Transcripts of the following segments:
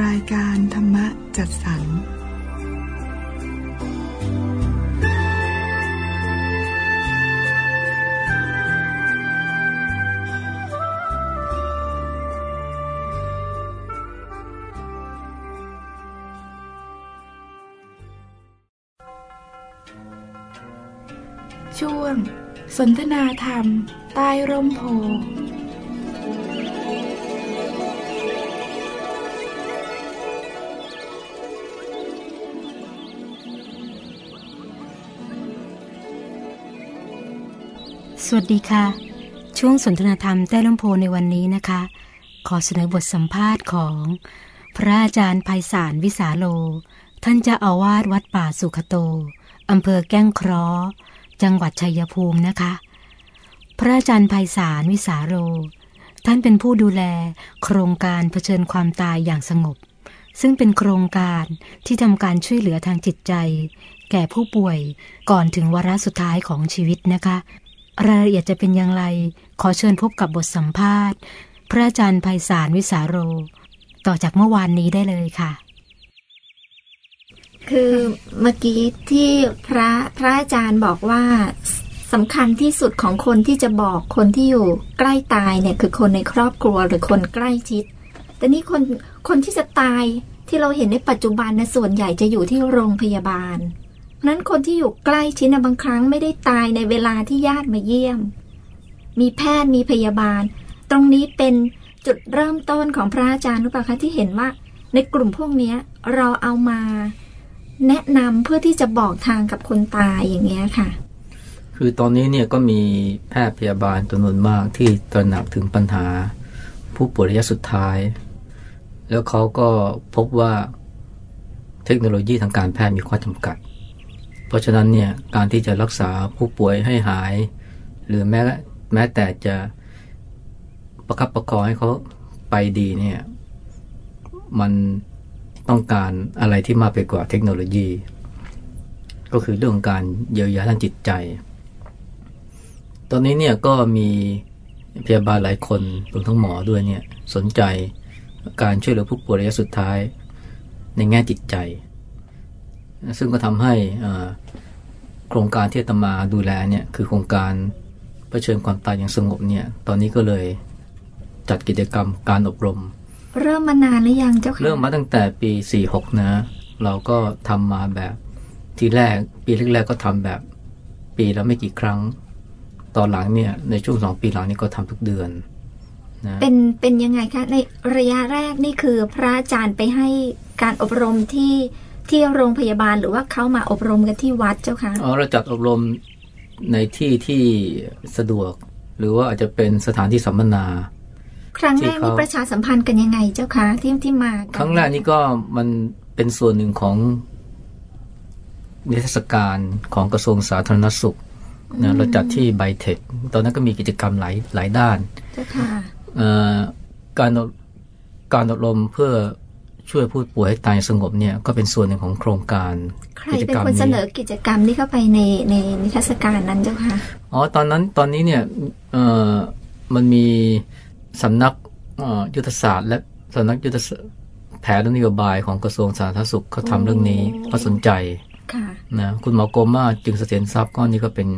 รายการธรรมจัดสรรช่วง สนทนาธรรม ใต้ร่มโพ วัสดีค่ะ ช่วงสนทนาธรรมใต้ลำโพในวันนี้นะคะ ขอเสนอบทสัมภาษณ์ของ พระอาจารย์ไพศาลวิสาโล ท่านเจ้าอาวาสวัดป่าสุขโตอำเภอแก้งคราะห์จังหวัดชัยภูมินะคะ พระอาจารย์ไพศาลวิสาโล ท่านเป็นผู้ดูแลโครงการเผชิญความตายอย่างสงบ ซึ่งเป็นโครงการที่ทำการช่วยเหลือทางจิตใจ แก่ผู้ป่วยก่อนถึงวาระสุดท้ายของชีวิตนะคะ รายละเอียดจะเป็นอย่างไร ขอเชิญพบกับบทสัมภาษณ์ พระอาจารย์ไพศาลวิสาโร ต่อจากเมื่อวานนี้ได้เลยค่ะ คือเมื่อกี้ที่พระพระอาจารย์บอกว่าสำคัญที่สุดของคนที่จะบอกคนที่อยู่ใกล้ตายเนี่ยคือคนในครอบครัวหรือคนใกล้ชิด แต่นี่คนคนที่จะตายที่เราเห็นในปัจจุบันนะส่วนใหญ่จะอยู่ที่โรงพยาบาล นั้นคนที่อยู่ใกล้ชิดนะบางครั้งไม่ได้ตายในเวลาที่ญาติมาเยี่ยม มีแพทย์มีพยาบาล ตรงนี้เป็นจุดเริ่มต้นของพระอาจารย์หรือเปล่าคะที่เห็นว่า ในกลุ่มพวกนี้เราเอามาแนะนำเพื่อที่จะบอกทางกับคนตายอย่างเงี้ยค่ะ คือตอนนี้เนี่ยก็มีแพทย์พยาบาลจำนวนมากที่ตระหนักถึงปัญหา ผู้ป่วยระยะสุดท้าย แล้วเขาก็พบว่าเทคโนโลยีทางการแพทย์มีข้อจำกัด เพราะฉะนั้นเนี่ยการที่จะรักษาผู้ป่วยให้หาย หรือแม้แม้แต่จะประคับประคองให้เขาไปดีเนี่ยมันต้องการอะไรที่มากไปกว่าเทคโนโลยี ก็คือเรื่องการเยียวยาทางจิตใจ ตอนนี้เนี่ยก็มีพยาบาลหลายคนรวมทั้งหมอด้วยเนี่ยสนใจการช่วยเหลือผู้ป่วยระยะสุดท้ายในแง่จิตใจ ซึ่งก็ทำให้โครงการที่ตมาดูแลเนี่ยคือโครงการเผชิญความตายอย่างสงบเนี่ย ตอนนี้ก็เลยจัดกิจกรรมการอบรม เริ่มมานานหรือยังเจ้าค่ะเริ่มมาตั้งแต่ปี 46 นะ เราก็ทำมาแบบทีแรกปีแรกๆก็ทำแบบปีแล้วไม่กี่ครั้ง ตอนหลังเนี่ยในช่วงสองปีหลังนี้ก็ทำทุกเดือนนะเป็นเป็นยังไงคะ ในระยะแรกนี่คือพระอาจารย์ไปให้การอบรมที่ ที่โรงพยาบาลหรือว่าเขามาอบรมกันที่วัดเจ้าคะอ๋อเราจัดอบรมในที่ที่สะดวก หรือว่าอาจจะเป็นสถานที่สัมมนา ครั้งแรกนี่ประชาสัมพันธ์กันยังไงเจ้าคะที่ที่มา ครั้งแรกนี่ก็มันเป็นส่วนหนึ่งของนิทรรศการของกระทรวงสาธารณสุขนะเราจัดที่ไบเทคตอนนั้นก็มีกิจกรรมหลายหลายด้านเจ้าค่ะการการอบรมเพื่อ ช่วยผู้ป่วยให้ตายสงบเนี่ยก็เป็นส่วนหนึ่งของโครงการใครเป็นคนเสนอกิจกรรมที่เข้าไปในในนิทรรศการนั้นเจ้าค่ะอ๋อตอนนั้นตอนนี้เนี่ยเอ่อมันมีสำนักยุทธศาสตร์ และสำนักยุทธแผนนโยบายของกระทรวงสาธารณสุขเขาทำเรื่องนี้เขาสนใจนะคุณหมอโกมาจึงเสถียรทรัพย์ก็นี่ก็เป็น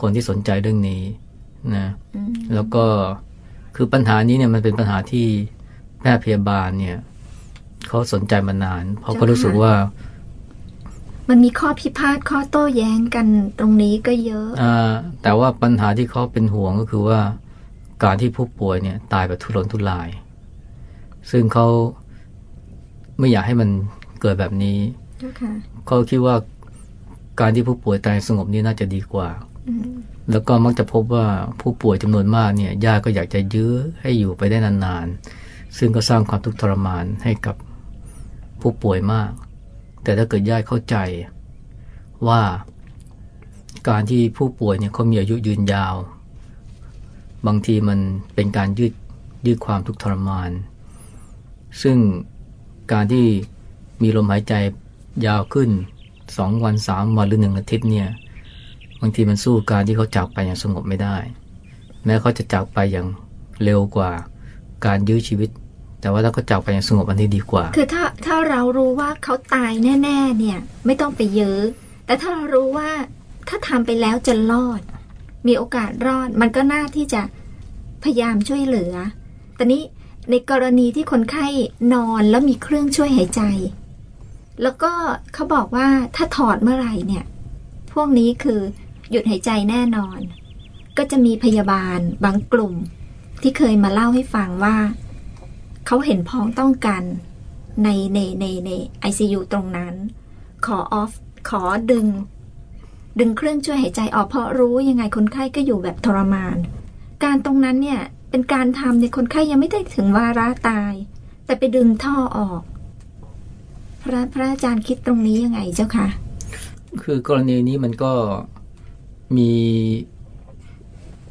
คนที่สนใจเรื่องนี้นะแล้วก็คือปัญหานี้เนี่ยมันเป็นปัญหาที่แพทย์พยาบาลเนี่ย เขาสนใจมานาน เพราะเขารู้สึกว่า มันมีข้อพิพาทข้อโต้แย้งกันตรงนี้ก็เยอะอ่าแต่ว่าปัญหาที่เขาเป็นห่วงก็คือว่า การที่ผู้ป่วยเนี่ย ตายแบบทุรนทุราย ซึ่งเขาไม่อยากให้มันเกิดแบบนี้เขาคิดว่าการที่ผู้ป่วยตายสงบนี่น่าจะดีกว่าแล้วก็มักจะพบว่าผู้ป่วยจำนวนมากเนี่ยญาติก็อยากจะยื้อให้อยู่ไปได้นานๆ ซึ่งก็สร้างความทุกข์ทรมานให้กับ ผู้ป่วยมาก แต่ถ้าเกิดญาติเข้าใจว่าการที่ผู้ป่วยเนี่ยเขามีอายุยืนยาว บางทีมันเป็นการยืดยืดความทุกข์ทรมาน ซึ่งการที่มีลมหายใจยาวขึ้นสองวันสามวันหรือหนึ่งอาทิตย์เนี่ยบางทีมันสู้การที่เขาจากไปอย่างสงบไม่ได้ แม้เขาจะจากไปอย่างเร็วกว่าการยื้อชีวิต แต่ว่าถ้าเขาจากไปอย่างสงบอันนี้ดีกว่า คือถ้าถ้าเรารู้ว่าเขาตายแน่ ๆ เนี่ย ไม่ต้องไปเยอะ แต่ถ้าเรารู้ว่าถ้าทำไปแล้วจะรอด มีโอกาสรอด มันก็น่าที่จะพยายามช่วยเหลือ แต่นี้ในกรณีที่คนไข้นอนแล้วมีเครื่องช่วยหายใจ แล้วก็เขาบอกว่าถ้าถอดเมื่อไหร่เนี่ย พวกนี้คือหยุดหายใจแน่นอน ก็จะมีพยาบาลบางกลุ่มที่เคยมาเล่าให้ฟังว่า เขาเห็นพ้องต้องกันในในในในไอซียูตรงนั้น ขอออฟขอดึง ดึงเครื่องช่วยหายใจออกเพราะรู้ยังไงคนไข้ก็อยู่แบบทรมาน การตรงนั้นเนี่ยเป็นการทำในคนไข้ยังไม่ได้ถึงวาระตาย แต่ไปดึงท่อออก พระพระอาจารย์คิดตรงนี้ยังไงเจ้าคะคือกรณีนี้มันก็มี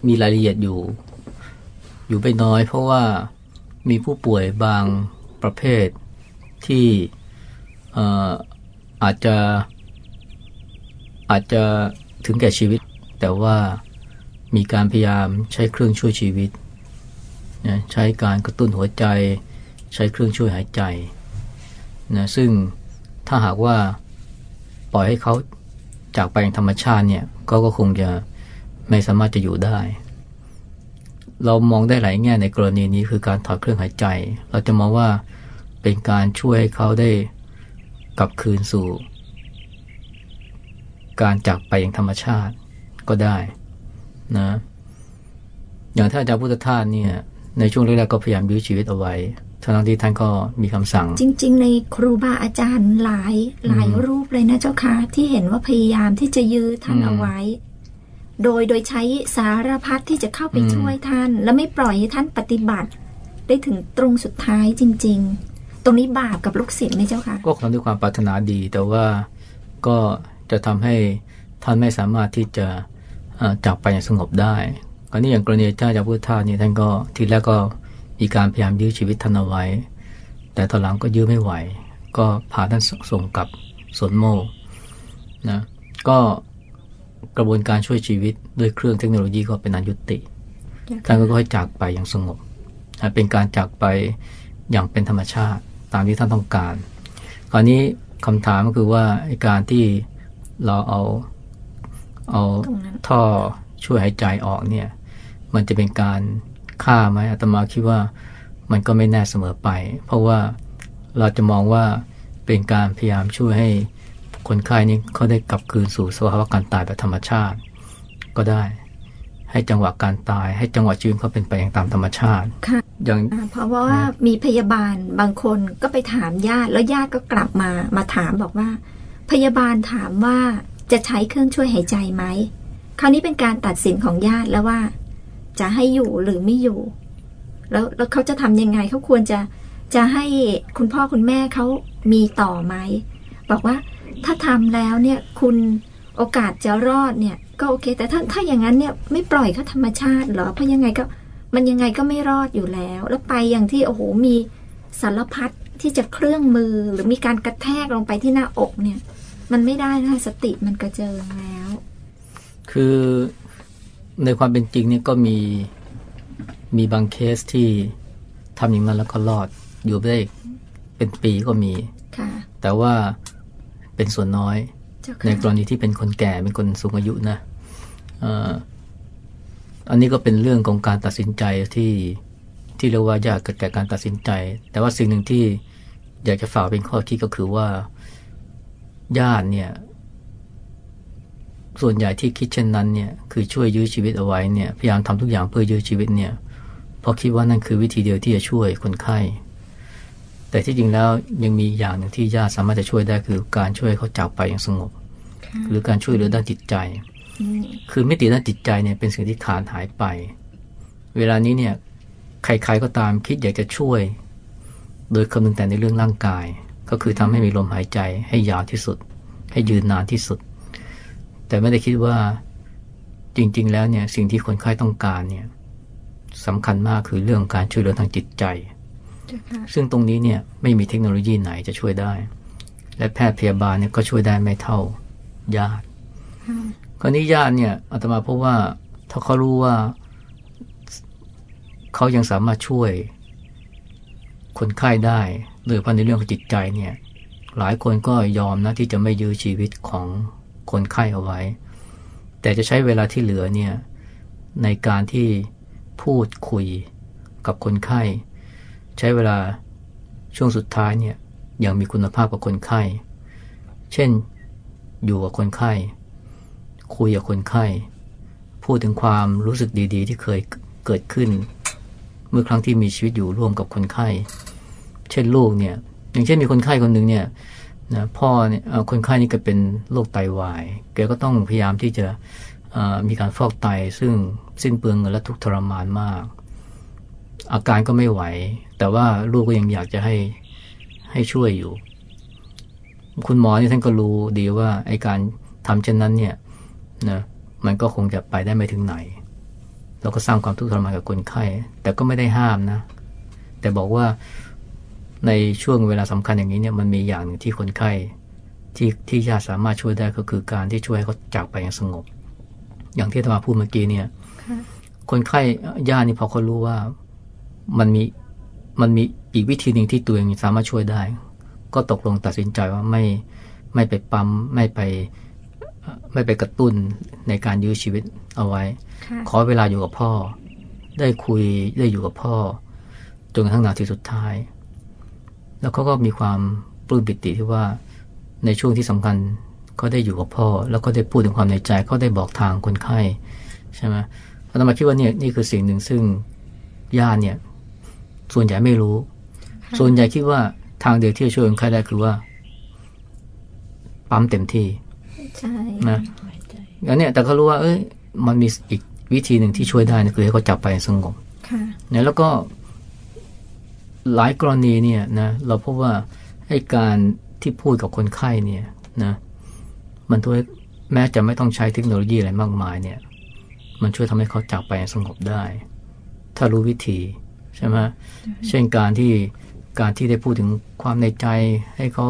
มีรายละเอียดอยู่ อยู่ไม่น้อยเพราะว่า มีผู้ป่วยบางประเภทที่เอ่ออาจจะอาจจะถึงแก่ชีวิต แต่ว่ามีการพยายามใช้เครื่องช่วยชีวิตนะใช้การกระตุ้นหัวใจ ใช้เครื่องช่วยหายใจนะซึ่งถ้าหากว่าปล่อยให้เขาจากไปอย่างธรรมชาติเนี่ยก็ก็คงจะไม่สามารถจะอยู่ได้ เรามองได้หลายแง่ในกรณีนี้คือการถอดเครื่องหายใจ เราจะมองว่าเป็นการช่วยให้เขาได้กลับคืนสู่ การจากไปอย่างธรรมชาติก็ได้นะอย่างท่านอาจารย์พุทธทาสเนี่ยในช่วงแรกๆก็พยายามยื้อชีวิตเอาไว้ทั้งที่ท่านก็มีคำสั่ง จริง ๆ ในครูบาอาจารย์หลายหลายอืมรูปเลยนะเจ้าค่ะที่เห็นว่าพยายามที่จะยื้อท่านอืมเอาไว้ โดยโดยใช้สารพัดที่จะเข้าไปอืมช่วยท่าน และไม่ปล่อยให้ท่านปฏิบัติ ได้ถึงตรงสุดท้ายจริง ๆ ตรงนี้บาปกับลูกศิษย์ไหมเจ้าค่ะก็ทำด้วยความปรารถนาดี แต่ว่าก็จะทำให้ท่านไม่สามารถที่จะเอ่อจากไปอย่างสงบได้กรณีอย่างกรณีเจ้าจากพุทธทาสนี่ท่านก็ทีแรกก็มีการพยายามยื้อชีวิตท่านเอาไว้ แต่ตอนหลังก็ยื้อไม่ไหว ก็พาท่านส่งกลับสวนโมกนะก็ กระบวนการช่วยชีวิตด้วยเครื่องเทคโนโลยีก็เป็นอันยุติ ท่านก็ค่อยจากไปอย่างสงบนะเป็นการจากไปอย่างเป็นธรรมชาติตามที่ท่านต้องการ คราวนี้คำถามก็คือว่าไอ้การที่เราเอาเอาตรงนั้นท่อช่วยหายใจออกเนี่ย มันจะเป็นการฆ่าไหมอาตมาคิดว่ามันก็ไม่แน่เสมอไป เพราะว่าเราจะมองว่าเป็นการพยายามช่วยให้ คนไข้นี้เขาได้กลับคืนสู่สภาวะการตายแบบธรรมชาติ ก็ได้ ให้จังหวะการตาย ให้จังหวะชีวิตเขาเป็นไปอย่างตามธรรมชาติค่ะอย่างอ่าเพราะว่ามีพยาบาลบางคนก็ไปถามญาติ แล้วญาติก็กลับมามาถามบอกว่า พยาบาลถามว่าจะใช้เครื่องช่วยหายใจไหมคราวนี้เป็นการตัดสินของญาติแล้วว่า จะให้อยู่หรือไม่อยู่ แล้วแล้วเขาจะทำยังไงเขาควรจะจะให้คุณพ่อคุณแม่เขามีต่อไหมบอกว่า ถ้าทำแล้วเนี่ยคุณโอกาสจะรอดเนี่ย ก็โอเค แต่ถ้าถ้าอย่างนั้นเนี่ยไม่ปล่อยเขาธรรมชาติเหรอเพราะยังไงก็มันยังไงก็ไม่รอดอยู่แล้ว แล้วไปอย่างที่โอ้โหมีสารพัดที่จะเครื่องมือหรือมีการกระแทกลงไปที่หน้าอกเนี่ย มันไม่ได้นะสติมันกระเจิงแล้ว คือในความเป็นจริงเนี่ยก็มีมีบางเคสที่ทำอย่างนั้นแล้วก็รอดอยู่ได้เป็นปีก็มีค่ะแต่ว่า เป็นส่วนน้อยเจ้าในค่ะกรณีที่เป็นคนแก่เป็นคนสูงอายุนะเอ่ออันนี้ก็เป็นเรื่องของการตัดสินใจที่ที่เรียกว่ายากเกิดแก่การตัดสินใจ แต่ว่าสิ่งหนึ่งที่อยากจะฝากเป็นข้อคิดก็คือว่าญาติเนี่ย ส่วนใหญ่ที่คิดเช่นนั้นเนี่ยคือช่วยยื้อชีวิตเอาไว้เนี่ยพยายามทำทุกอย่างเพื่อยื้อชีวิตเนี่ยเพราะคิดว่านั่นคือวิธีเดียวที่จะช่วยคนไข้ แต่ที่จริงแล้วยังมีอย่างหนึ่งที่ญาติสามารถจะช่วยได้คือการช่วยให้เขาจากไปอย่างสงบค่ะหรือการช่วยเหลือด้านจิตใจอืมคือมิติด้านจิตใจเนี่ยเป็นสิ่งที่ขาดหายไป เวลานี้เนี่ยใครๆก็ตามคิดอยากจะช่วย โดยคำนึงแต่ในเรื่องร่างกาย ก็คือทำให้มีลมหายใจให้ยาวที่สุด ให้ยืนนานที่สุด แต่ไม่ได้คิดว่าจริง ๆ แล้วเนี่ยสิ่งที่คนไข้ต้องการเนี่ยสำคัญมากคือเรื่องการช่วยเหลือทางจิตใจเจ้าค่ะ ซึ่งตรงนี้เนี่ยไม่มีเทคโนโลยีไหนจะช่วยได้ และแพทย์พยาบาลเนี่ยก็ช่วยได้ไม่เท่าญาติค่ะคราวนี้ญาติเนี่ยอาตมาพบว่าถ้าเขารู้ว่า เขายังสามารถช่วยคนไข้ได้โดยเฉพาะในเรื่องของจิตใจเนี่ยหลายคนก็ยอมนะที่จะไม่ยื้อชีวิตของคนไข้เอาไว้ แต่จะใช้เวลาที่เหลือเนี่ยในการที่พูดคุยกับคนไข้ ใช้เวลาช่วงสุดท้ายเนี่ยอย่างมีคุณภาพกับคนไข้ เช่นอยู่กับคนไข้ คุยกับคนไข้ พูดถึงความรู้สึกดี ๆ ที่เคยเกิดขึ้น เมื่อครั้งที่มีชีวิตอยู่ร่วมกับคนไข้ เช่นลูกเนี่ย อย่างเช่นมีคนไข้คนหนึ่งเนี่ยนะพ่อเนี่ยคนไข้นี่ก็เป็นโรคไตาวาย แกก็ต้องพยายามที่จะมีการฟอกไตซึ่งสิ้นเปลืองเงินและทุกทรมานมาก อาการก็ไม่ไหว แต่ว่าลูกก็ยังอยากจะให้ให้ช่วยอยู่ คุณหมอนี่ท่านก็รู้ดีว่าไอการทำเช่นนั้นเนี่ยนะมันก็คงจะไปได้ไม่ถึงไหนแล้วก็สร้างความทุกข์ทรมานกับคนไข้ แต่ก็ไม่ได้ห้ามนะ แต่บอกว่าในช่วงเวลาสำคัญอย่างนี้เนี่ยมันมีอย่างหนึ่งที่คนไข้ที่ที่ญาติสามารถช่วยได้ก็คือการที่ช่วยให้เขาจากไปอย่างสงบ อย่างที่ธรรมาพูดเมื่อกี้เนี่ย คนไข้ญาตินี่พอเขารู้ว่ามันมี มันมีอีกวิธีหนึ่งที่ตัวเองสามารถช่วยได้ ก็ตกลงตัดสินใจว่าไม่ไม่ไปปั๊มไม่ไปไม่ไปกระตุ้นในการยื้อชีวิตเอาไว้ ขอเวลาอยู่กับพ่อ ได้คุยได้อยู่กับพ่อจนกระทั่งนาทีสุดท้าย แล้วเขาก็มีความปลื้มปิติที่ว่าในช่วงที่สำคัญก็ได้อยู่กับพ่อ แล้วก็ได้พูดถึงความในใจเขาได้บอกทางคนไข้ใช่ไหมอาตมาคิดว่าเนี่ยนี่คือสิ่งหนึ่งซึ่งญาติเนี่ย ส่วนใหญ่ไม่รู้ ส่วนใหญ่คิดว่าทางเดียวที่จะช่วยคนไข้ได้คือว่า ปั๊มเต็มที่ใช่นะอันเนี้ยแต่เขารู้ว่า เอ้ย มันมีอีกวิธีหนึ่งที่ช่วยได้นะคือให้เขาจับไปสงบค่ะเนี่ยแล้วก็หลายกรณีเนี่ยนะเราพบว่าให้การที่พูดกับคนไข้เนี่ยนะมันช่วยแม้จะไม่ต้องใช้เทคโนโลยีอะไรมากมายเนี่ย มันช่วยทำให้เขาจับไปสงบได้ ถ้ารู้วิธี ใช่ไหมเช่นการที่การที่ได้พูดถึงความในใจให้เขา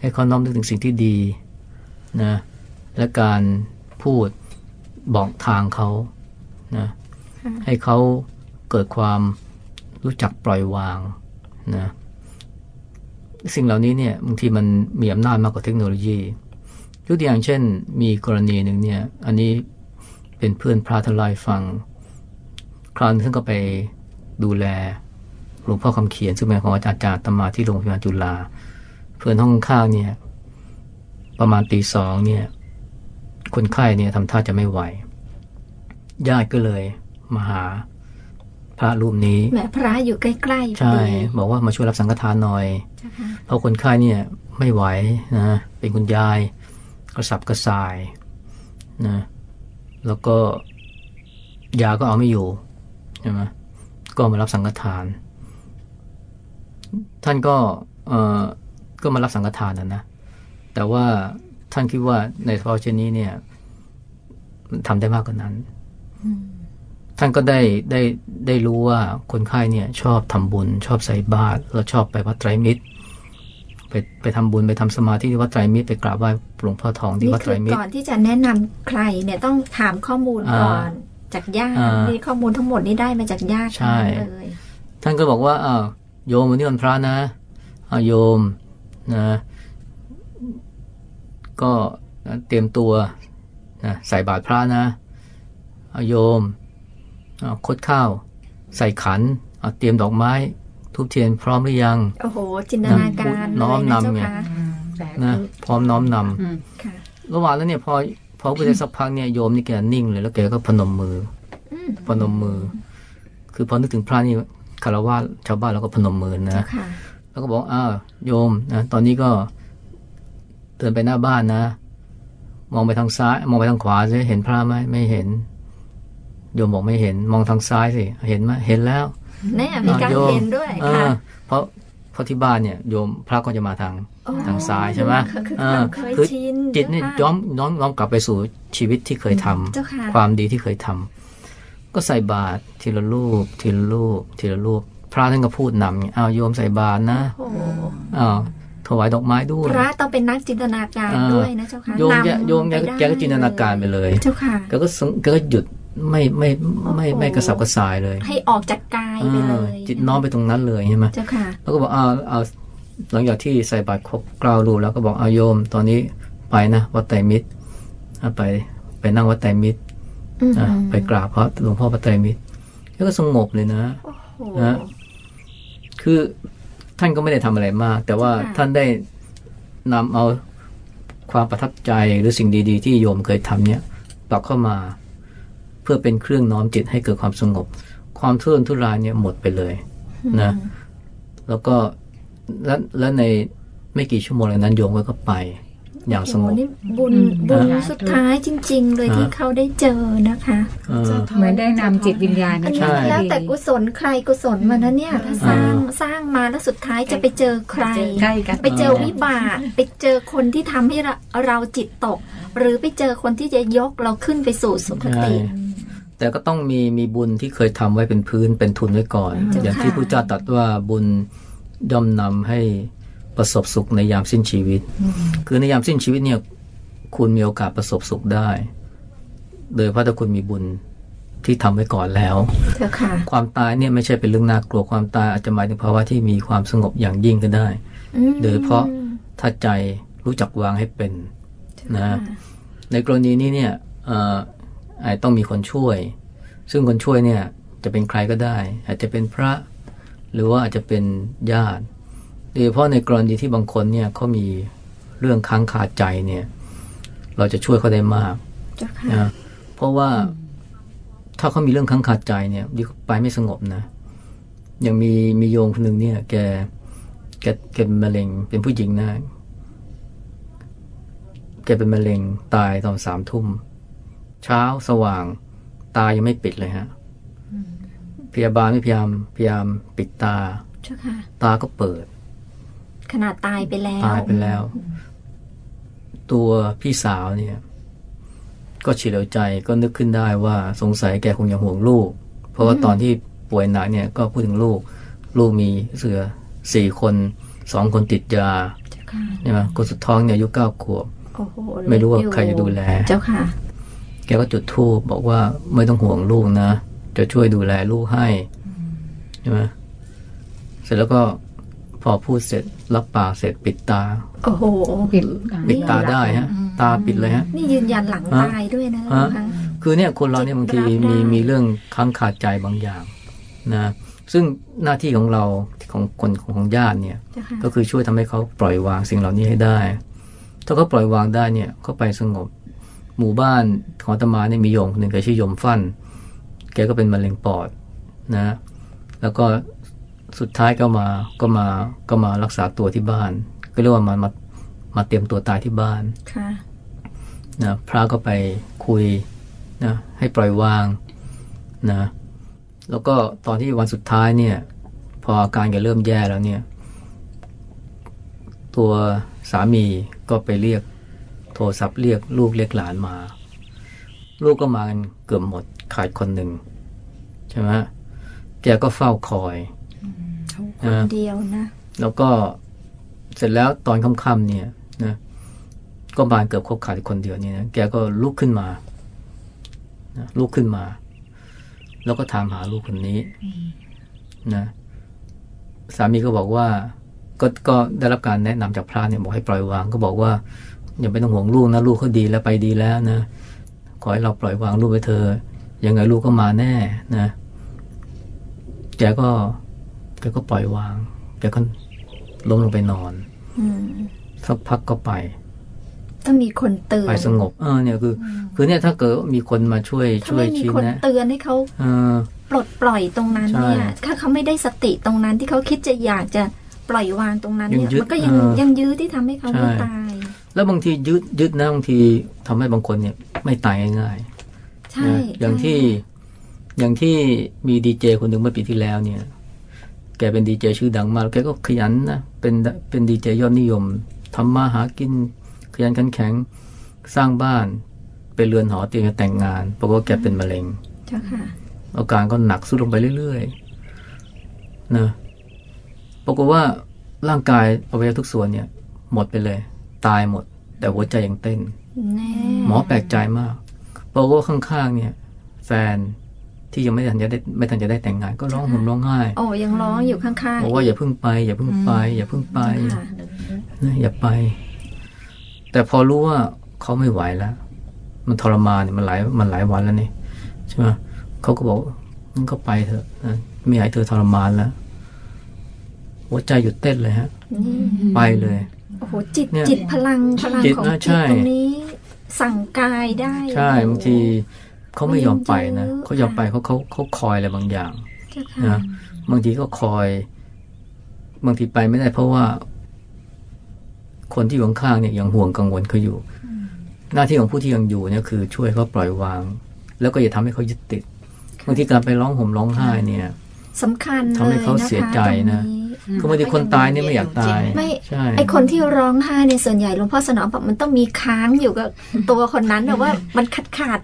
ให้เขาน้อมนึกถึงสิ่งที่ดีนะและการพูดบอกทางเขานะให้เขาเกิดความรู้จักปล่อยวางนะสิ่งเหล่านี้เนี่ยบางทีมันมีอำนาจมากกว่าเทคโนโลยียกตัวอย่างเช่น มีกรณีหนึ่งเนี่ย อันนี้เป็นเพื่อนพระทลายฟัง คราวนึงท่านก็ไป ดูแลหลวงพ่อคำเขียน ซึ่งเป็นของอาจารย์จารตมาที่โรงพยาบาลจุฬาเพื่อนห้องข้างเนี่ย ประมาณตีสองเนี่ย คนไข้เนี่ยทำท่าจะไม่ไหว ญาติก็เลยมาหาพระรูปนี้แม่พระอยู่ใกล้ๆใช่ บอกว่ามาช่วยรับสังฆทานหน่อยเพราะคนไข้เนี่ยไม่ไหวนะเป็นคุณยายกระสับกระส่ายนะแล้วก็ยาก็เอาไม่อยู่ใช่ไหม ก็มารับสังฆทาน ท่านก็เออก็มารับสังฆทานนะนะ แต่ว่าท่านคิดว่าในภาวะเช่นนี้เนี่ยทำได้มากกว่านั้น ท่านก็ได้ได้ได้รู้ว่าคนไข้เนี่ยชอบทำบุญ ชอบใส่บาตรแล้วชอบไปวัดไตรมิตรไปไปทำบุญไปทำสมาธิที่วัดไตรมิตรไปกราบไหว้หลวงพ่อทองที่วัดไตรมิตรก่อนที่จะแนะนำใครเนี่ยต้องถามข้อมูลก่อน จากญาตินี่ข้อมูลทั้งหมดนี่ได้มาจากญาติเลยท่านก็บอกว่าอ้าวโยมวันนี้วันพระนะอาโยมนะก็เตรียมตัวนะใส่บาตรพระนะอาโยมคดข้าว ใส่ขันเตรียมดอกไม้ ทุบเทียนพร้อมหรือยัง โอ้โห จินตนาการน้อมนำเนี่ยนะพร้อมน้อมนำระหว่างแล้วเนี่ยพอพ อไปได้สักพักเนี่ยโยมนี่แกนิ่งเลยแล้วแกก็พนมมือพนมมือ คือพอนึกถึงพระนี่คารวะชาวบ้านเราก็พนมมือนะแล้วก็บอกอ้าวโยมนะตอนนี้ก็เดินไปหน้าบ้านนะ มองไปทางซ้าย มองไปทางขวาจะเห็นพระไหมไม่เห็น โยมบอกไม่เห็น มองทางซ้ายสิเห็นไหมเห็นแล้วแน่มีการเห็นด้วยค่ะเพราะ เพราะที่บ้านเนี่ยโยมพระก็จะมาทางทางซ้ายใช่ไหมคือจิตนี่ย้อมน้อมน้อมกลับไปสู่ชีวิตที่เคยทำความดีที่เคยทำก็ใส่บาตรทีละรูปทีละรูปทีละรูปพระท่านก็พูดนำอ้าวโยมใส่บาตรนะอ้าวถวายดอกไม้ด้วย พระต้องเป็นนักจินตนาการด้วยนะเจ้าค่ะโยมแกโยมแกก็จินตนาการไปเลย เจ้าค่ะแกก็แกก็หยุด ไม่ไม่ไม่โอ้โหไม่กระสับกระส่ายเลย ให้ออกจากกายไปเลเออยจิตน้อมไปตรงนั้นเลยใช่ไหมเจ้าค่ะแล้วก็บอกเอาเอาหลังจากที่ใส่บาตรครบเกล้ารูปแล้วก็บอกเอาโยมตอนนี้ไปนะวัดไตรมิตรอะไปไปนั่งวัดไตรมิตรอืมนะไปกราบพระหลวงพ่อวัดไตรมิตร แล้วก็สงบเลยนะโอ้โหนะคือท่านก็ไม่ได้ทำอะไรมาก แต่ว่าค่ะท่านได้นำเอาความประทับใจหรือสิ่งดี ๆ ที่โยมเคยทำเนี่ยปรับเข้ามา เพื่อเป็นเครื่องน้อมจิตให้เกิดความสงบ ความทุรนทุรายเนี่ยหมดไปเลยนะแล้วก็และและในไม่กี่ชั่วโมงหลังนั้นโยมก็ไป อย่างสงโอ้บโหนี่บุญอืมบุญอ่าสุดท้ายจริง ๆ เลยอ่าที่เขาได้เจอนะคะเออเหมือนได้นำจิตวิญญาณอันใช่นี้แล้วแต่กุศลใครกุศลมานะเนี่ยถ้าสร้างสร้างมาแล้วสุดท้ายจะไปเจอใครใกล้กันไปเจอวิบากไปเจอคนที่ทำให้เราเราจิตตก หรือไปเจอคนที่จะยกเราขึ้นไปสู่สุคใช่ติแต่ก็ต้องมีมีบุญที่เคยทำไว้เป็นพื้นเป็นทุนไว้ก่อนเจ้าอย่างที่ค่ะพระเจ้าตรัสว่าบุญย่อมนำให้ ประสบสุขในยามสิ้นชีวิต คือในยามสิ้นชีวิตเนี่ยคุณมีโอกาสประสบสุขได้ โดยเพราะถ้าคุณมีบุญที่ทำไว้ก่อนแล้วเจ้าค่ะความตายเนี่ยไม่ใช่เป็นเรื่องน่ากลัวความตายอาจจะหมายถึงภาวะที่มีความสงบอย่างยิ่งก็ได้อืมโดยเฉพาะถ้าใจรู้จักวางให้เป็นนะค่ะในกรณีนี้เนี่ยเอ่ออาจต้องมีคนช่วย ซึ่งคนช่วยเนี่ยจะเป็นใครก็ได้ อาจจะเป็นพระ หรือว่าอาจจะเป็นญาติ โดยเฉพาะในกรณีที่บางคนเนี่ยเขามีเรื่องค้างคาใจเนี่ย เราจะช่วยเขาได้มากเจ้าค่ะนะเพราะว่าถ้าเขามีเรื่องค้างคาใจเนี่ยดีไปไม่สงบนะอย่างมีมีโยมคนหนึ่งเนี่ย แกแกแกเป็นมะเร็งเป็นผู้หญิงนะแกเป็นมะเร็งตายตอนสามทุ่มเช้าสว่างตายังไม่ปิดเลยฮะพยาบาลไม่พยายามพยายามปิดตาเจ้าค่ะตาก็เปิด ขนาดตายไปแล้ว ตายไปแล้ว ตัวพี่สาวเนี่ย ก็เฉลียวใจก็นึกขึ้นได้ว่าสงสัยแกคงยังห่วงลูก เพราะว่าตอนที่ป่วยหนักเนี่ย ก็พูดถึงลูก ลูกมีเสือสี่คนสองคนติดยาเจ้าค่ะใช่ไหมคนสุดท้องเนี่ยอายุเก้าขวบโอ้โหไม่รู้ว่าเล็กอยู่ใครจะดูแล เจ้าค่ะ แกก็จุดธูปบอกว่าไม่ต้องห่วงลูกนะ จะช่วยดูแลลูกให้ใช่ไหมเสร็จแล้วก็ พอพูดเสร็จรับปากเสร็จปิดตาโอ้โหปิดปิดตาได้ฮะ ตาปิดเลยฮะ นี่ยืนยันหลังฮะตายด้วยนะฮะคะคือเนี่ยคนเราเนี่ยบางทีรับได้มีมีเรื่องค้างขาดใจบางอย่างนะซึ่งหน้าที่ของเราของคนของญาติเนี่ยเจ้าค่ะก็คือช่วยทำให้เขาปล่อยวางสิ่งเหล่านี้ให้ได้ ถ้าเขาปล่อยวางได้เนี่ยเขาไปสงบ หมู่บ้านของอาตมาเนี่ยมีโยมคนหนึ่งแกชื่อโยมฟั่นแกก็เป็นมะเร็งปอดนะ แล้วก็ สุดท้ายก็มาก็มาก็มารักษาตัวที่บ้าน ก็เรียกว่ามามามาเตรียมตัวตายที่บ้านค่ะนะพระก็ไปคุยนะให้ปล่อยวางนะแล้วก็ตอนที่วันสุดท้ายเนี่ย พออาการแกเริ่มแย่แล้วเนี่ย ตัวสามีก็ไปเรียกโทรศัพท์เรียกลูกเรียกหลานมา ลูกก็มากันเกือบหมดขาดคนหนึ่งใช่ไหมแกก็เฝ้าคอย คนเดียวนะ แล้วก็เสร็จแล้วตอนค่ำๆเนี่ยนะก็บานเกือบคบขาดคนเดียวเนี่ยนะแกก็ลุกขึ้นมานะลุกขึ้นมา แล้วก็ถามหาลูกคนนี้นะสามีก็บอกว่าก็ก็ได้รับการแนะนำจากพระเนี่ยบอกให้ปล่อยวาง ก็บอกว่าอย่าไปต้องห่วงลูกนะลูกเขาดีแล้วไปดีแล้วนะขอให้เราปล่อยวางลูกไปเธอะยังไงลูกก็มาแน่นะแกก็ กก็ปล่อยวางแกก็ล้มลงไปนอนอืมสักพักก็ไปต้องมีคนเตือนไปสงบเออเนี่ยคือ คือเนี่ยถ้าเกิดมีคนมาช่วยถ้าช่วยไม่มีชี้คนแนะเตือนให้เขาเออปลดปล่อยตรงนั้นใช่เนี่ยถ้าเขาไม่ได้สติตรงนั้นที่เขาคิดจะอยากจะปล่อยวางตรงนั้นเนี่ยยังยึดมันก็ยังเออยังยื้อที่ทำให้เขาไม่ใช่ตาย แล้วบางทียึดยึดนะบางทีทำให้บางคนเนี่ย ไม่ตายง่ายใช่ๆนะอย่างใช่ที่อย่างที่มีดีเจคนหนึ่งเมื่อปีที่แล้วเนี่ย แกเป็นดีเจชื่อดังมากแล้วแกก็ขยันนะเป็นเป็นดีเจยอดนิยมทำมาหากินขยันขันแข็งสร้างบ้านเป็นเรือนหอเตรียมจะแต่งงานปรากฏว่าแกเป็นมะเร็งเจ้าค่ะอาการก็หนักสุดลงไปเรื่อยๆนะปรากฏว่าร่างกายอวัยวะทุกส่วนเนี่ย หมดไปเลย ตายหมด แต่หัวใจยังเต้นแน่หมอแปลกใจมาก เพราะว่าข้างๆเนี่ย แฟน ที่ยังไม่ทันจะได้ไม่ทันจะได้แต่งงานก็ร้องห่มร้องไห้โอ้ยังร้องอยู่ข้างๆบอกว่าอย่าเพิ่งไป อย่าเพิ่งไป อย่าเพิ่งไปค่ะนะอย่าไป แต่พอรู้ว่าเขาไม่ไหวแล้ว มันทรมานเนี่ยมันหลายมันหลายวันแล้วนี่ใช่ไหมเขาก็บอกงั้นก็ไปเถอะนะไม่อยากให้เธอทรมานแล้วหัวใจหยุดเต้นเลยฮะนี่ไปเลยโอ้โหจิตเนี่ยจิตพลังพลังจิตของนะจิใช่ตตรงนี้สั่งกายได้ ใช่โอ้โหบางที เขาไม่ยอมไปนะมันยังเจอเขายอมไปเขาเขาเขาคอยอะไรบางอย่างเจ้าค่ะนะบางทีก็คอย บางทีไปไม่ได้ เพราะว่า คนที่อยู่ข้างๆเนี่ยยังห่วงกังวลเขาอยู่ หน้าที่ของผู้ที่ยังอยู่เนี่ยคือ ช่วยเขาปล่อยวาง แล้วก็อย่าทำให้เขายึดติดบางทีการไปร้องห่มร้องไห้เนี่ยสำคัญทำให้เลยเขานะคะเสียใจนะตรงคือบางทีคนตายเนี่ยไม่อยากตายไม่ใช่ไอคนที่ร้องไห้ในยส่วนใหญ่หลวงพ่อสนองบอกมันต้องมีค้างอยู่กับตัวคนนั้นนะว่ามันขาดขาด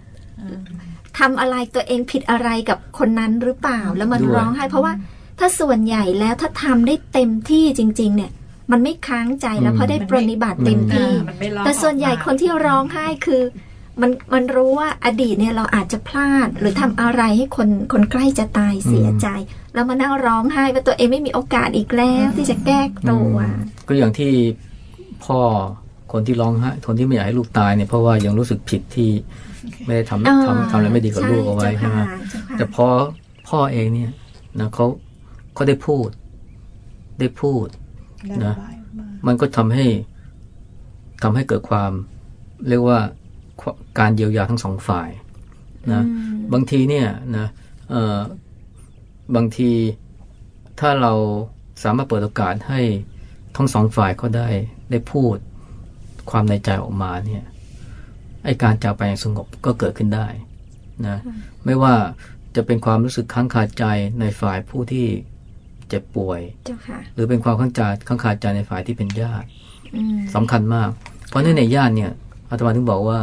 ทำอะไรตัวเองผิดอะไรกับคนนั้นหรือเปล่า แล้วมันร้องไห้เพราะว่าถ้าส่วนใหญ่แล้วถ้าทำได้เต็มที่จริง ๆ เนี่ยมันไม่ค้างใจแล้วเพราะได้ปรนนิบัติเต็มที่มันไม่ร้องแต่ส่วนใหญ่คนที่ร้องไห้คือ มันมันรู้ว่าอดีตเนี่ยเราอาจจะพลาด หรือทำอะไรให้คนคนใกล้จะตายเสียใจ แล้วมานั่งร้องไห้ว่าตัวเองไม่มีโอกาสอีกแล้วที่จะแก้ตัวอืมก็อย่างที่พ่อคนที่ร้องไห้คนที่ไม่อยากให้ลูกตายเนี่ยเพราะว่ายังรู้สึกผิดที่ ไม่ได้ทำอ่าทำทำอะไรไม่ดีกับลูกเอาไว้ใช่ไหมเจ้าค่ะเจ้าค่ะแต่พอพ่อเองเนี่ยนะเขาเขาได้พูด ได้พูดนะมันก็ทำให้ทำให้เกิดความ เรียกว่าการเยียวยาทั้งสองฝ่ายนะอืมบางทีเนี่ยนะเอ่อบางทีถ้าเราสามารถเปิดโอกาสให้ทั้งสองฝ่ายเขาได้ได้พูดความในใจออกมาเนี่ย ไอการจากไปอย่างสงบก็เกิดขึ้นได้นะไม่ว่าจะเป็นความรู้สึกค้างคาใจในฝ่ายผู้ที่เจ็บป่วยเจ้าค่ะหรือเป็นความข้างใจข้างคาใจในฝ่ายที่เป็นญาติอืมสำคัญมาก เพราะในในญาติเนี่ยอาตมาถึงบอกว่า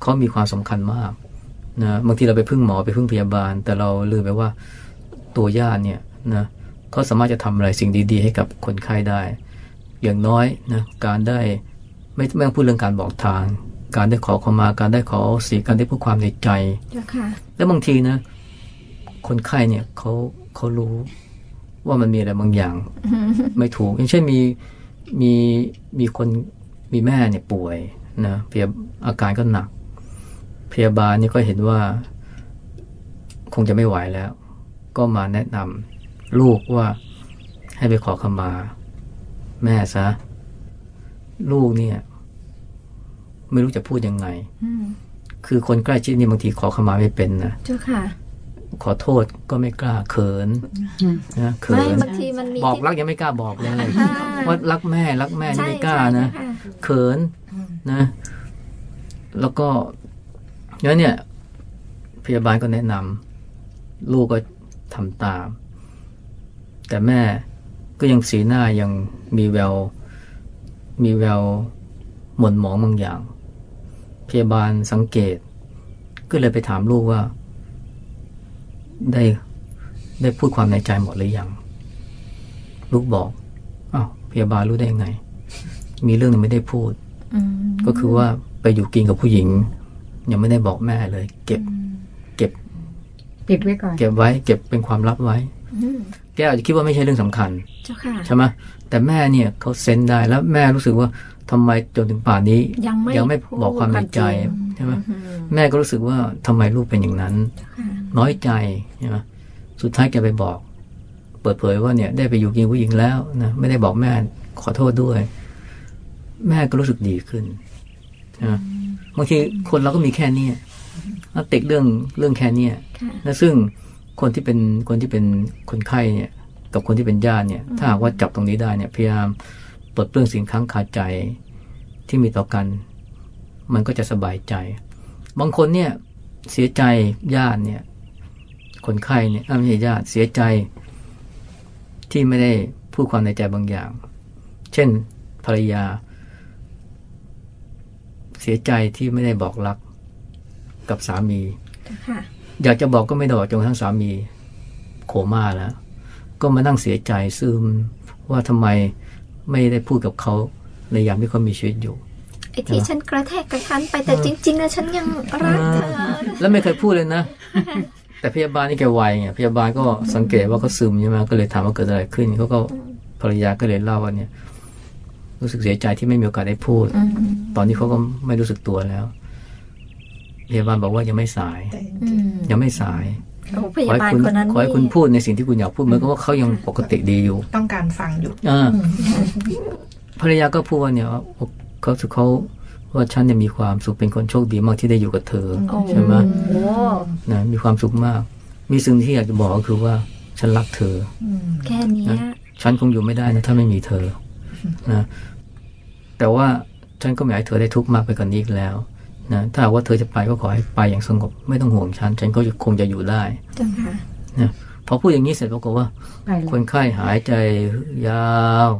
เขามีความสำคัญมากนะบางทีเราไปพึ่งหมอไปพึ่งพยาบาล แต่เราลืมไปว่าตัวญาติเนี่ยนะเขาสามารถจะทำอะไรสิ่งดี ๆ ให้กับคนไข้ได้ อย่างน้อยนะการได้ไม่ไม่ต้องพูดเรื่องการบอกทาง การได้ขอเข้ามาการได้ขออโหสีการได้พูดความในใจเจ้าค่ะแล้วบางทีนะ คนไข้เนี่ยเขาเขารู้ว่ามันมีอะไรบางอย่าง ไม่ถูก อย่างเช่นมีมีมีคนมีแม่เนี่ยป่วยนะพยาอาการก็หนัก พยาบาลนี่ก็เห็นว่า คงจะไม่ไหวแล้ว ก็มาแนะนำลูกว่าให้ไปขอขมา แม่ซะ ลูกเนี่ย ไม่รู้จะพูดยังไงอืมคือคนใกล้ชิดนี่บางทีขอขมาไม่เป็นนะเจ้าค่ะ ขอโทษก็ไม่กล้าเขินนะเขิไม่นบางทีมันมีบอกที่รักยังไม่กล้าบอกเลยอ่าว่ารักแม่รักแม่นี่ใช่ไม่กล้าใช่นะเจ้าค่ะเขินนะ แล้วก็แล้วเนี่ย พยาบาลก็แนะนำลูกก็ทำตาม แต่แม่ก็ยังสีหน้ายังมีแวว มีแววหม่นหมองบางอย่างพ ยาบาลสังเกต ก็เลยไปถามลูกว่า ได้ได้พูดความในใจหมดหรือยัง ลูกบอกอ้าวพยาบาลรู้ได้ยังไง มีเรื่องหนึงไม่ได้พูดอืมก็คือว่าไปอยู่กินกับผู้หญิง ยังไม่ได้บอกแม่เลย เก็บ เก็บปิดไว้ก่อนเก็บไว้ เก็บเป็นความลับไว้อืมแกอาจจะคิดว่าไม่ใช่เรื่องสำคัญเจ้าค่ะใช่ไหมแต่แม่เนี่ยเขาเซนได้แล้วแม่รู้สึกว่า ทำไมจนถึงป่านนี้ ยังไม่ยังไม่พูดบอกความในใจความจริงใช่ไหมอืมแม่ก็รู้สึกว่าทำไมลูกเป็นอย่างนั้นเจ้าค่ะน้อยใจใช่ไหมสุดท้ายแกไปบอก เปิดเผยว่าเนี่ย ได้ไปอยู่กินผู้หญิงแล้วนะไม่ได้บอกแม่ขอโทษด้วย แม่ก็รู้สึกดีขึ้นนะบางทีคนเราก็มีแค่เนี้ยแล้วติดเรื่องเรื่องแค่เนี้ยค่ะนะซึ่งคนที่เป็นคนที่เป็นคนไข้เนี่ย กับคนที่เป็นญาติเนี่ย ถ้าหากว่าจับตรงนี้ได้เนี่ยพยายาม ปลดเปลื้องสิ่งค้างคาใจที่มีต่อกัน มันก็จะสบายใจ บางคนเนี่ยเสียใจญาติเนี่ย คนไข้เนี่ยเอ้าไม่ใช่ญาติเสียใจ ที่ไม่ได้พูดความในใจบางอย่าง เช่นภรรยา เสียใจที่ไม่ได้บอกรักกับสามีเจ้าค่ะอยากจะบอกก็ไม่ได้บอกจนกระทั่งสามีโคม่าแล้ว ก็มานั่งเสียใจซึมว่าทำไม ไม่ได้พูดกับเขาในยามที่เขามีชีวิตอยู่ไอ้ที่ฉันกระแทกกระทันไปแต่จริงๆนะฉันยังรักเธอแล้วไม่เคยพูดเลยนะ แต่พยาบาลนี่แกไวไงพยาบาลก็สังเกตว่าเขาซึมใช่ไหมก็เลยถามว่าเกิดอะไรขึ้นเขาก็ภรรยาก็เลยเล่าว่าเนี่ย รู้สึกเสียใจที่ไม่มีโอกาสได้พูดอืมตอนนี้เขาก็ไม่รู้สึกตัวแล้วพยาบาลบอกว่ายังไม่สายอืมยังไม่สาย โอ้พขอยาให้บาลคุณคนนั้นขอให้คุณนี่พูดในสิ่งที่คุณอยากพูดเหมือนกับว่าเขายังปกติดีอยู่ ต้องการฟังอยู่อ่าภรรยาก็พูดว่าเนี่ยว่าเขาสึกเขาว่าฉันเนี่ยมีความสุขเป็นคนโชคดีมากที่ได้อยู่กับเธอโอ้ใช่ไหมโอ้นะมีความสุขมาก มีสิ่งที่อยากจะบอกก็คือว่าฉันรักเธอแค่เนี้ยฉันคงอยู่ไม่ได้นะถ้าไม่มีเธอนะแต่ว่าฉันก็ไม่อยากให้เธอได้ทุกข์มากไปกว่านนี้อีกแล้ว นะถ้าหากว่าเธอจะไปก็ขอให้ไปอย่างสงบ ไม่ต้องห่วงฉัน ฉันก็คงจะอยู่ได้เจ้าค่ะนะพอพูดอย่างนี้เสร็จปรากฏว่าไปเลยคนไข้หายใจยาว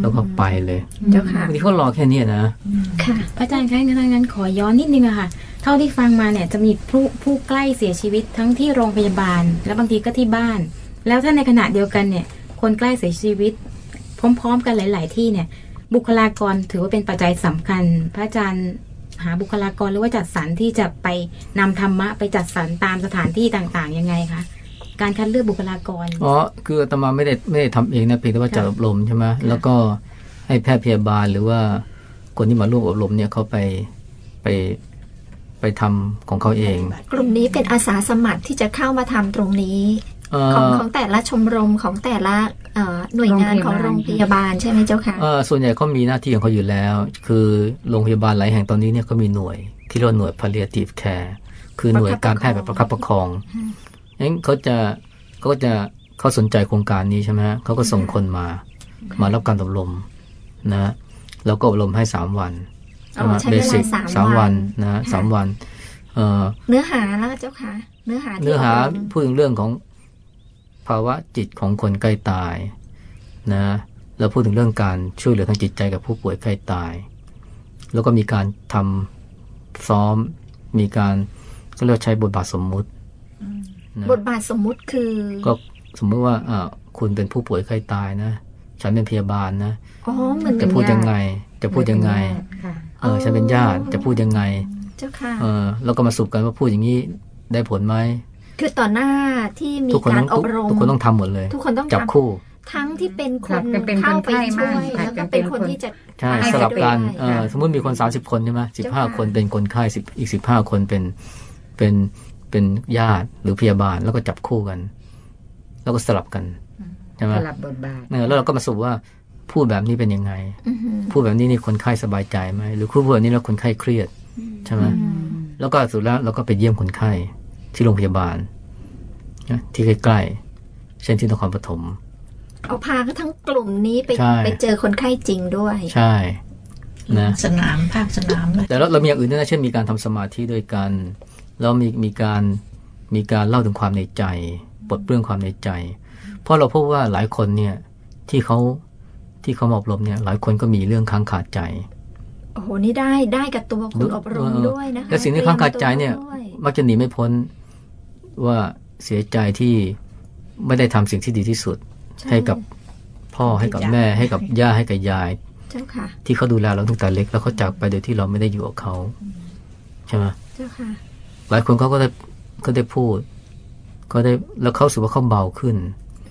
แล้วก็ไปเลยเจ้าค่ะบางทีเขารอแค่เนี้ยนะ ค่ะ อาจารย์คะงั้นงั้นขอย้อนนิดนึงอะค่ะ เท่าที่ฟังมาเนี่ยจะมีผู้ผู้ใกล้เสียชีวิตทั้งที่โรงพยาบาล และบางทีก็ที่บ้าน แล้วถ้าในขณะเดียวกันเนี่ย คนใกล้เสียชีวิต พร้อม ๆ กันหลาย ๆ ที่เนี่ย บุคลากรถือว่าเป็นปัจจัยสำคัญ พระอาจารย์ หาบุคลากรหรือว่าจัดสรรที่จะไปนำธรรมะไปจัดสรรตามสถานที่ต่างๆ ยังไงคะการคัดเลือกบุคลากรอ๋อคืออาตมาไม่ได้ไม่ได้ทำเองนะเพียงแต่ว่าจัดอบรมใช่ไหมแล้วก็ให้แพทย์พยาบาลหรือว่าคนที่มาร่วมอบรมเนี่ยเขาไปไปไปทำของเขาเอง กลุ่มนี้เป็นอาสาสมัครที่จะเข้ามาทำตรงนี้เอ่ ของอของแต่ละชมรมของแต่ละเอ่อหน่วยงานของโรงพยาบาลใช่ไหมเจ้าค่ะเอ่อส่วนใหญ่เขามีหน้าที่ของเขาอยู่แล้ว คือโรงพยาบาลหลายแห่งตอนนี้เนี่ยเขามีหน่วยที่เรียกว่าหน่วย palliative care คือหน่วยการแพทย์แบบประคับประคองงั้นเขาจะเขาก็จะเขาสนใจโครงการนี้ใช่ไหมฮะเขาก็ส่งคนมา มารับการอบรมนะแล้วก็อบรมให้สามวันอ๋อใช้เวลา Basic สามสามวัวันนนะฮะสามวันเอ่อเนื้อหาแล้วเจ้าค่ะ เนื้อหาที่เนื้อหาบรมพูดถึงเรื่องของ ภาวะจิตของคนใกล้ตายนะแล้วพูดถึงเรื่องการช่วยเหลือทางจิตใจกับผู้ป่วยใกล้ตาย แล้วก็มีการทำซ้อม มีการก็เรียกว่าใช้บทบาทสมมุตินะบทบาทสมมุติคือ ก็สมมติว่าอ่าคุณเป็นผู้ป่วยใกล้ตายนะ ฉันเป็นพยาบาลนะอ๋อเหมือนจะพูดยังไง จะพูดยังไงค่ะเออฉันเป็นญาติจะพูดยังไงเจ้าค่ะเออแล้วก็มาสรุปกันว่าพูดอย่างนี้ได้ผลไหม คือต่อหน้าที่มีทุกคนการต้องอบรม ทุกคนต้องทำหมดเลย ทุกคนต้องจับทำคู่ ทั้งที่เป็นคผลันดกันเป็นเข้าไปคนไข้ช่วยมั่งผลัดแล้วกัก็นเป็นเป็นคนคนที่จะใช่ให้สลับกันให้เออค่ะสมมติมีคนสามสิบคนใช่ไหมสิบเจ้าห้าค่ะคนเป็นคนไข้สิบอีกสิบห้าคนเป็นเป็นเป็นญาติหรือพยาบาลแล้วก็จับคู่กัน แล้วก็สลับกันใช่ไหมสลับบทบาทเออแล้วเราก็มาสรุปว่าพูดแบบนี้เป็นยังไงอือหือพูดแบบนี้นี่คนไข้สบายใจไหมหรือพูดแบบนี้แล้วคนไข้เครียดใช่ไหมแล้วก็สุดแล้วเราก็ไปเยี่ยมคนไข้ ที่โรงพยาบาลนะที่ใกล้ๆเช่นที่นครปฐมเอาพาทั้งกลุ่มนี้ไปใช่ไปเจอคนไข้จริงด้วย ใช่ นะสนามภาคสนามเลยแต่เราเรามีอย่างอื่นด้วยนะเช่นมีการทำสมาธิด้วยกันแล้วมีมีการมีการเล่าถึงความในใจปลดเปลื้องความในใจ เพราะเราพบว่าหลายคนเนี่ยที่เขาที่เขามาอบรมเนี่ย หลายคนก็มีเรื่องค้างคาใจโอ้โหนี่ได้ได้กับตัวคนอบรมเออด้วยนะคะและสิ่งที่ค้างคาใจเนี่ยตรีมตัวด้วยมักจะหนีไม่พ้น ว่าเสียใจที่ไม่ได้ทำสิ่งที่ดีที่สุด ให้กับพ่อให้กับแม่ให้กับย่าให้กับยายเจ้าค่ะที่เขาดูแลเราตั้งแต่เล็กแล้วเขาจากไปโดยที่เราไม่ได้อยู่กับเขาใช่ไหมเจ้าค่ะหลายคนเขาก็ได้ก็ได้พูด ก็ได้แล้วเขารู้สึกว่าเขาเบาขึ้น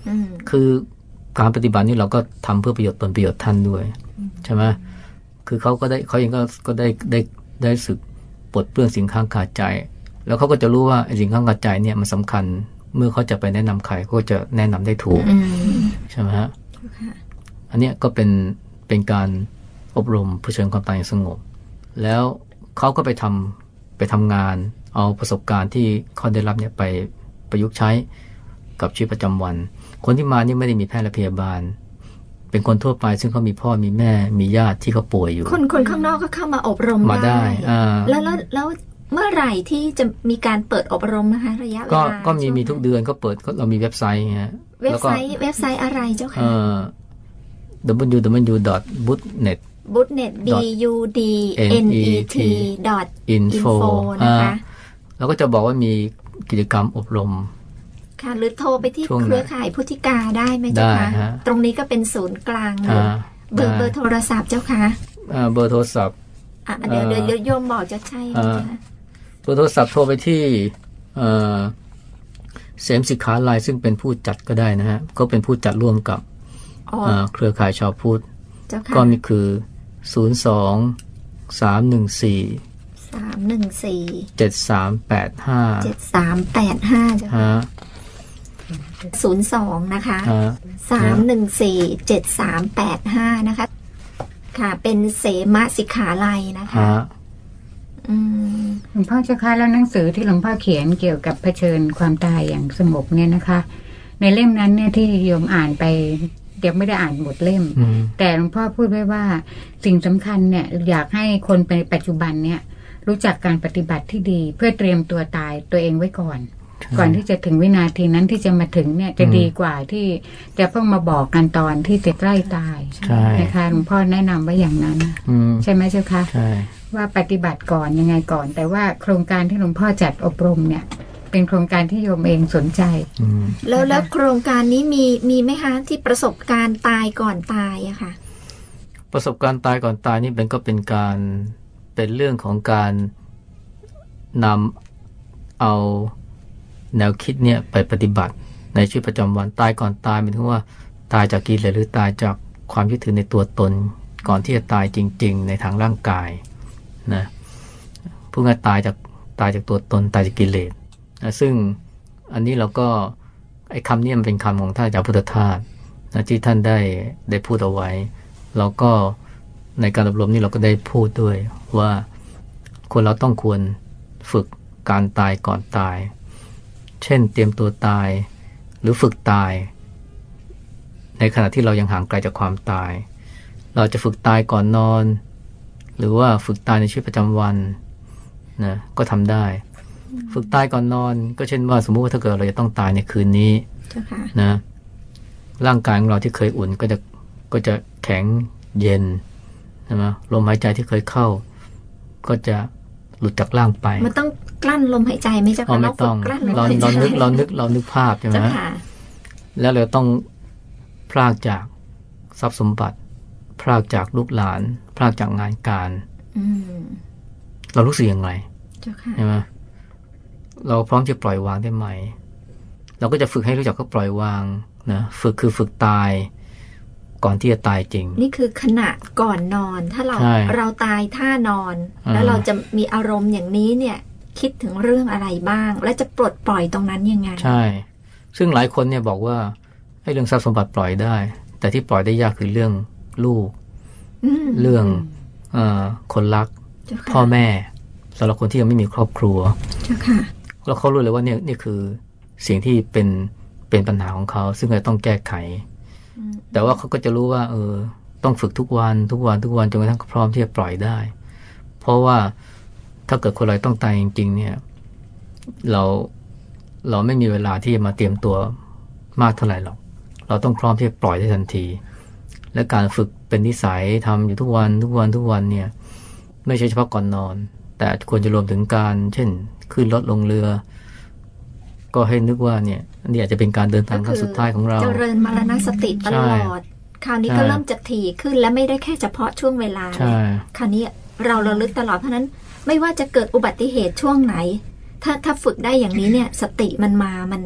อืมคือการปฏิบัตินี่เราก็ทำเพื่อประโยชน์ตนประโยชน์ท่านด้วยใช่ไหมคือเขาก็ได้เขาเองก็ก็ได้ได้ได้สึกปลดเปลื้องสิ่งข้างคาใจ แล้วเขาก็จะรู้ว่าไอ้สิ่งข้างคาใจเนี่ยมันสำคัญ เมื่อเขาจะไปแนะนำใครเขาก็จะแนะนำได้ถูกอืมใช่ไหมฮะค่ะอันเนี้ยก็เป็นเป็นการอบรมเพื่อเชิญความตายอย่างสงบ แล้วเขาก็ไปทำไปทำงาน เอาประสบการณ์ที่เขาได้รับเนี่ยไปประยุกต์ใช้กับชีวิตประจำวัน คนที่มานี่ไม่ได้มีแพทย์และพยาบาล เป็นคนทั่วไป ซึ่งเขามีพ่อมีแม่มีญาติที่เขาป่วยอยู่ คนคนข้างนอกก็เข้ามาอบรมมาได้อ่าแล้วแล้วแล้ว เมื่อไหร่ที่จะมีการเปิดอบรมนะคะระยะเวก็ลาก็มีช่วงมีทุกเดือนก็เปิดก็เรามีเว็บไซต์ไงฮะเว็บแล้วก็ไซต์เว็บไซต์อะไรเจ้าค่ะเอ่อ www.bootnet bootnet b u d n e t dot info info นะคะอ่าแล้วก็จะบอกว่ามีกิจกรรมอบรม ค่ะ หรือโทรไปที่ช่วงไหนเครือข่ายพุทธิกาได้ไหมเจ้าได้คะฮะตรงนี้ก็เป็นศูนย์กลางเลยอ่าเบอร์ได้เบอร์โทรศัพท์เจ้าค่ะอ่าเบอร์โทรศัพท์อะเดี๋ยวเอ่อเดี๋ยวเดี๋ยวโยมบอกจะใช่ไหม เอ่อจ๊ะตัวโทรศัพท์โทรไปที่เอ่อเสมสิกขาลายซึ่งเป็นผู้จัดก็ได้นะฮะ ก็เป็นผู้จัดร่วมกับอ๋อเอ่อเครือข่ายชาวพุทธเจ้าค่ะก็มีคือ 0 2 3 1 4สามหนึ่งสี่7 3 8เจ็ด5สามแปดห้าจ้ะฮะศูนย์สองนะคะฮะสามหนึ่งสี่เจ็ดสามแปดห้านะคะ ค่ะเป็นเสมสิกขาลัยนะคะฮะอืม หลวงพ่อเจ้าคะแล้วหนังสือที่หลวงพ่อเขียนเกี่ยวกับเผชิญความตายอย่างสงบเนี่ยนะคะ ในเล่มนั้นเนี่ยที่โยมอ่านไปเดี๋ยวไม่ได้อ่านหมดเล่มอืมแต่หลวงพ่อพูดไว้ว่าสิ่งสำคัญเนี่ยอยากให้คนในปัจจุบันเนี่ยรู้จักการปฏิบัติที่ดีเพื่อเตรียมตัวตายตัวเองไว้ก่อน ก่อนที่จะถึงวินาทีนั้นที่จะมาถึงเนี่ยจะอืมดีกว่าที่จะเพิ่งมาบอกกันตอนที่จะใกล้ตายใช่นะคะหลวงพ่อแนะนำไว้อย่างนั้นอืมใช่ไหมเจ้าคะใช่ว่าปฏิบัติก่อนยังไงก่อน แต่ว่าโครงการที่หลวงพ่อจัดอบรมเนี่ยเป็นโครงการที่โยมเองสนใจอืมแล้วแล้วโครงการนี้มีมีไหมคะที่ประสบการณ์ตายก่อนตายอะค่ะ ประสบการณ์ตายก่อนตายนี่เป็นก็เป็นการเป็นเรื่องของการนำเอา แนวคิดเนี่ยไปปฏิบัติ ในชีวิตประจำวันตายก่อนตายหมายถึงว่าตายจากกิเลสหรือตายจากความยึดถือในตัวตน ก่อนที่จะตายจริง ๆ ในทางร่างกายนะพูดง่ายตายจากตายจากตัวตนตายจากกิเลสนะซึ่งอันนี้เราก็ไอ้คำนี้มันเป็นคำของท่านอาจารย์พุทธทาสนะที่ท่านได้ได้พูดเอาไว้ เราก็ในการอบรมนี่เราก็ได้พูดด้วยว่าคนเราต้องควรฝึกการตายก่อนตาย เช่น เตรียมตัวตาย หรือฝึกตาย ในขณะที่เรายังห่างไกลจากความตาย เราจะฝึกตายก่อนนอน หรือว่าฝึกตายในชีวิตประจำวันนะก็ทำได้ ฝึกตายก่อนนอน ก็เช่นว่าสมมุติว่าถ้าเกิดเราจะต้องตายในคืนนี้เจ้าค่ะนะร่างกายของเราที่เคยอุ่นก็จะก็จะแข็งเย็นใช่ไหมลมหายใจที่เคยเข้า ก็จะหลุดจากร่างไป มันต้อง กลั้นลมหายใจไหมเจ้าอ๋อค่ะไม่ต้องฝึกกลั้นลมเราหายใจเรานึกเรานึกเรานึกภาพใช่ไหมเจ้าฮะค่ะแล้วเราต้องพรากจากทรัพย์สมบัติพรากจากลูกหลานพรากจากงานการอืมเรารู้สึกอย่างไรเจ้าค่ะใช่ไหมเราพร้อมจะปล่อยวางได้ไหม เราก็จะฝึกให้รู้จักก็ปล่อยวางนะฝึกคือฝึกตายก่อนที่จะตายจริง นี่คือขณะก่อนนอน ถ้าเราใช่เราตายท่านอนอ่าแล้วเราจะมีอารมณ์อย่างนี้เนี่ย คิดถึงเรื่องอะไรบ้าง และจะปลดปล่อยตรงนั้นยังไง ใช่ ซึ่งหลายคนเนี่ยบอกว่าให้เรื่องทรัพย์สมบัติปล่อยได้ แต่ที่ปล่อยได้ยากคือเรื่องลูกอืมเรื่องเออคนรักเจ้าค่ะพ่อแม่สำหรับคนที่ยังไม่มีครอบครัวเจ้าค่ะแล้วเขารู้เลยว่าเนี่ยนี่คือสิ่งที่เป็นเป็นปัญหาของเขา ซึ่งเราต้องแก้ไขอืมแต่ว่าเขาก็จะรู้ว่า เออ ต้องฝึกทุกวันทุกวันทุกวันจนกระทั่งพร้อมที่จะปล่อยได้ เพราะว่า ถ้าเกิดคนเราต้องตายจริง ๆ เนี่ย เราเราไม่มีเวลาที่จะมาเตรียมตัวมากเท่าไหร่หรอก เราต้องพร้อมที่จะปล่อยได้ทันที และการฝึกเป็นนิสัยทำอยู่ทุกวันทุกวันทุกวันเนี่ย ไม่ใช่เฉพาะก่อนนอน แต่ควรจะรวมถึงการ เช่น ขึ้นรถลงเรือ ก็ให้นึกว่าเนี่ยอันนี่อาจจะเป็นการเดินทางครั้งสุดท้ายของเราเจริญมรณสติตลอดคราวนี้ก็ใช่เริ่มจะถี่ขึ้นและไม่ได้แค่เฉพาะช่วงเวลาใช่คราวนี้เราระลึกตลอดเพราะฉะนั้น ไม่ว่าจะเกิดอุบัติเหตุช่วงไหน ถ้าถ้าฝึกได้อย่างนี้เนี่ย สติมันมามัน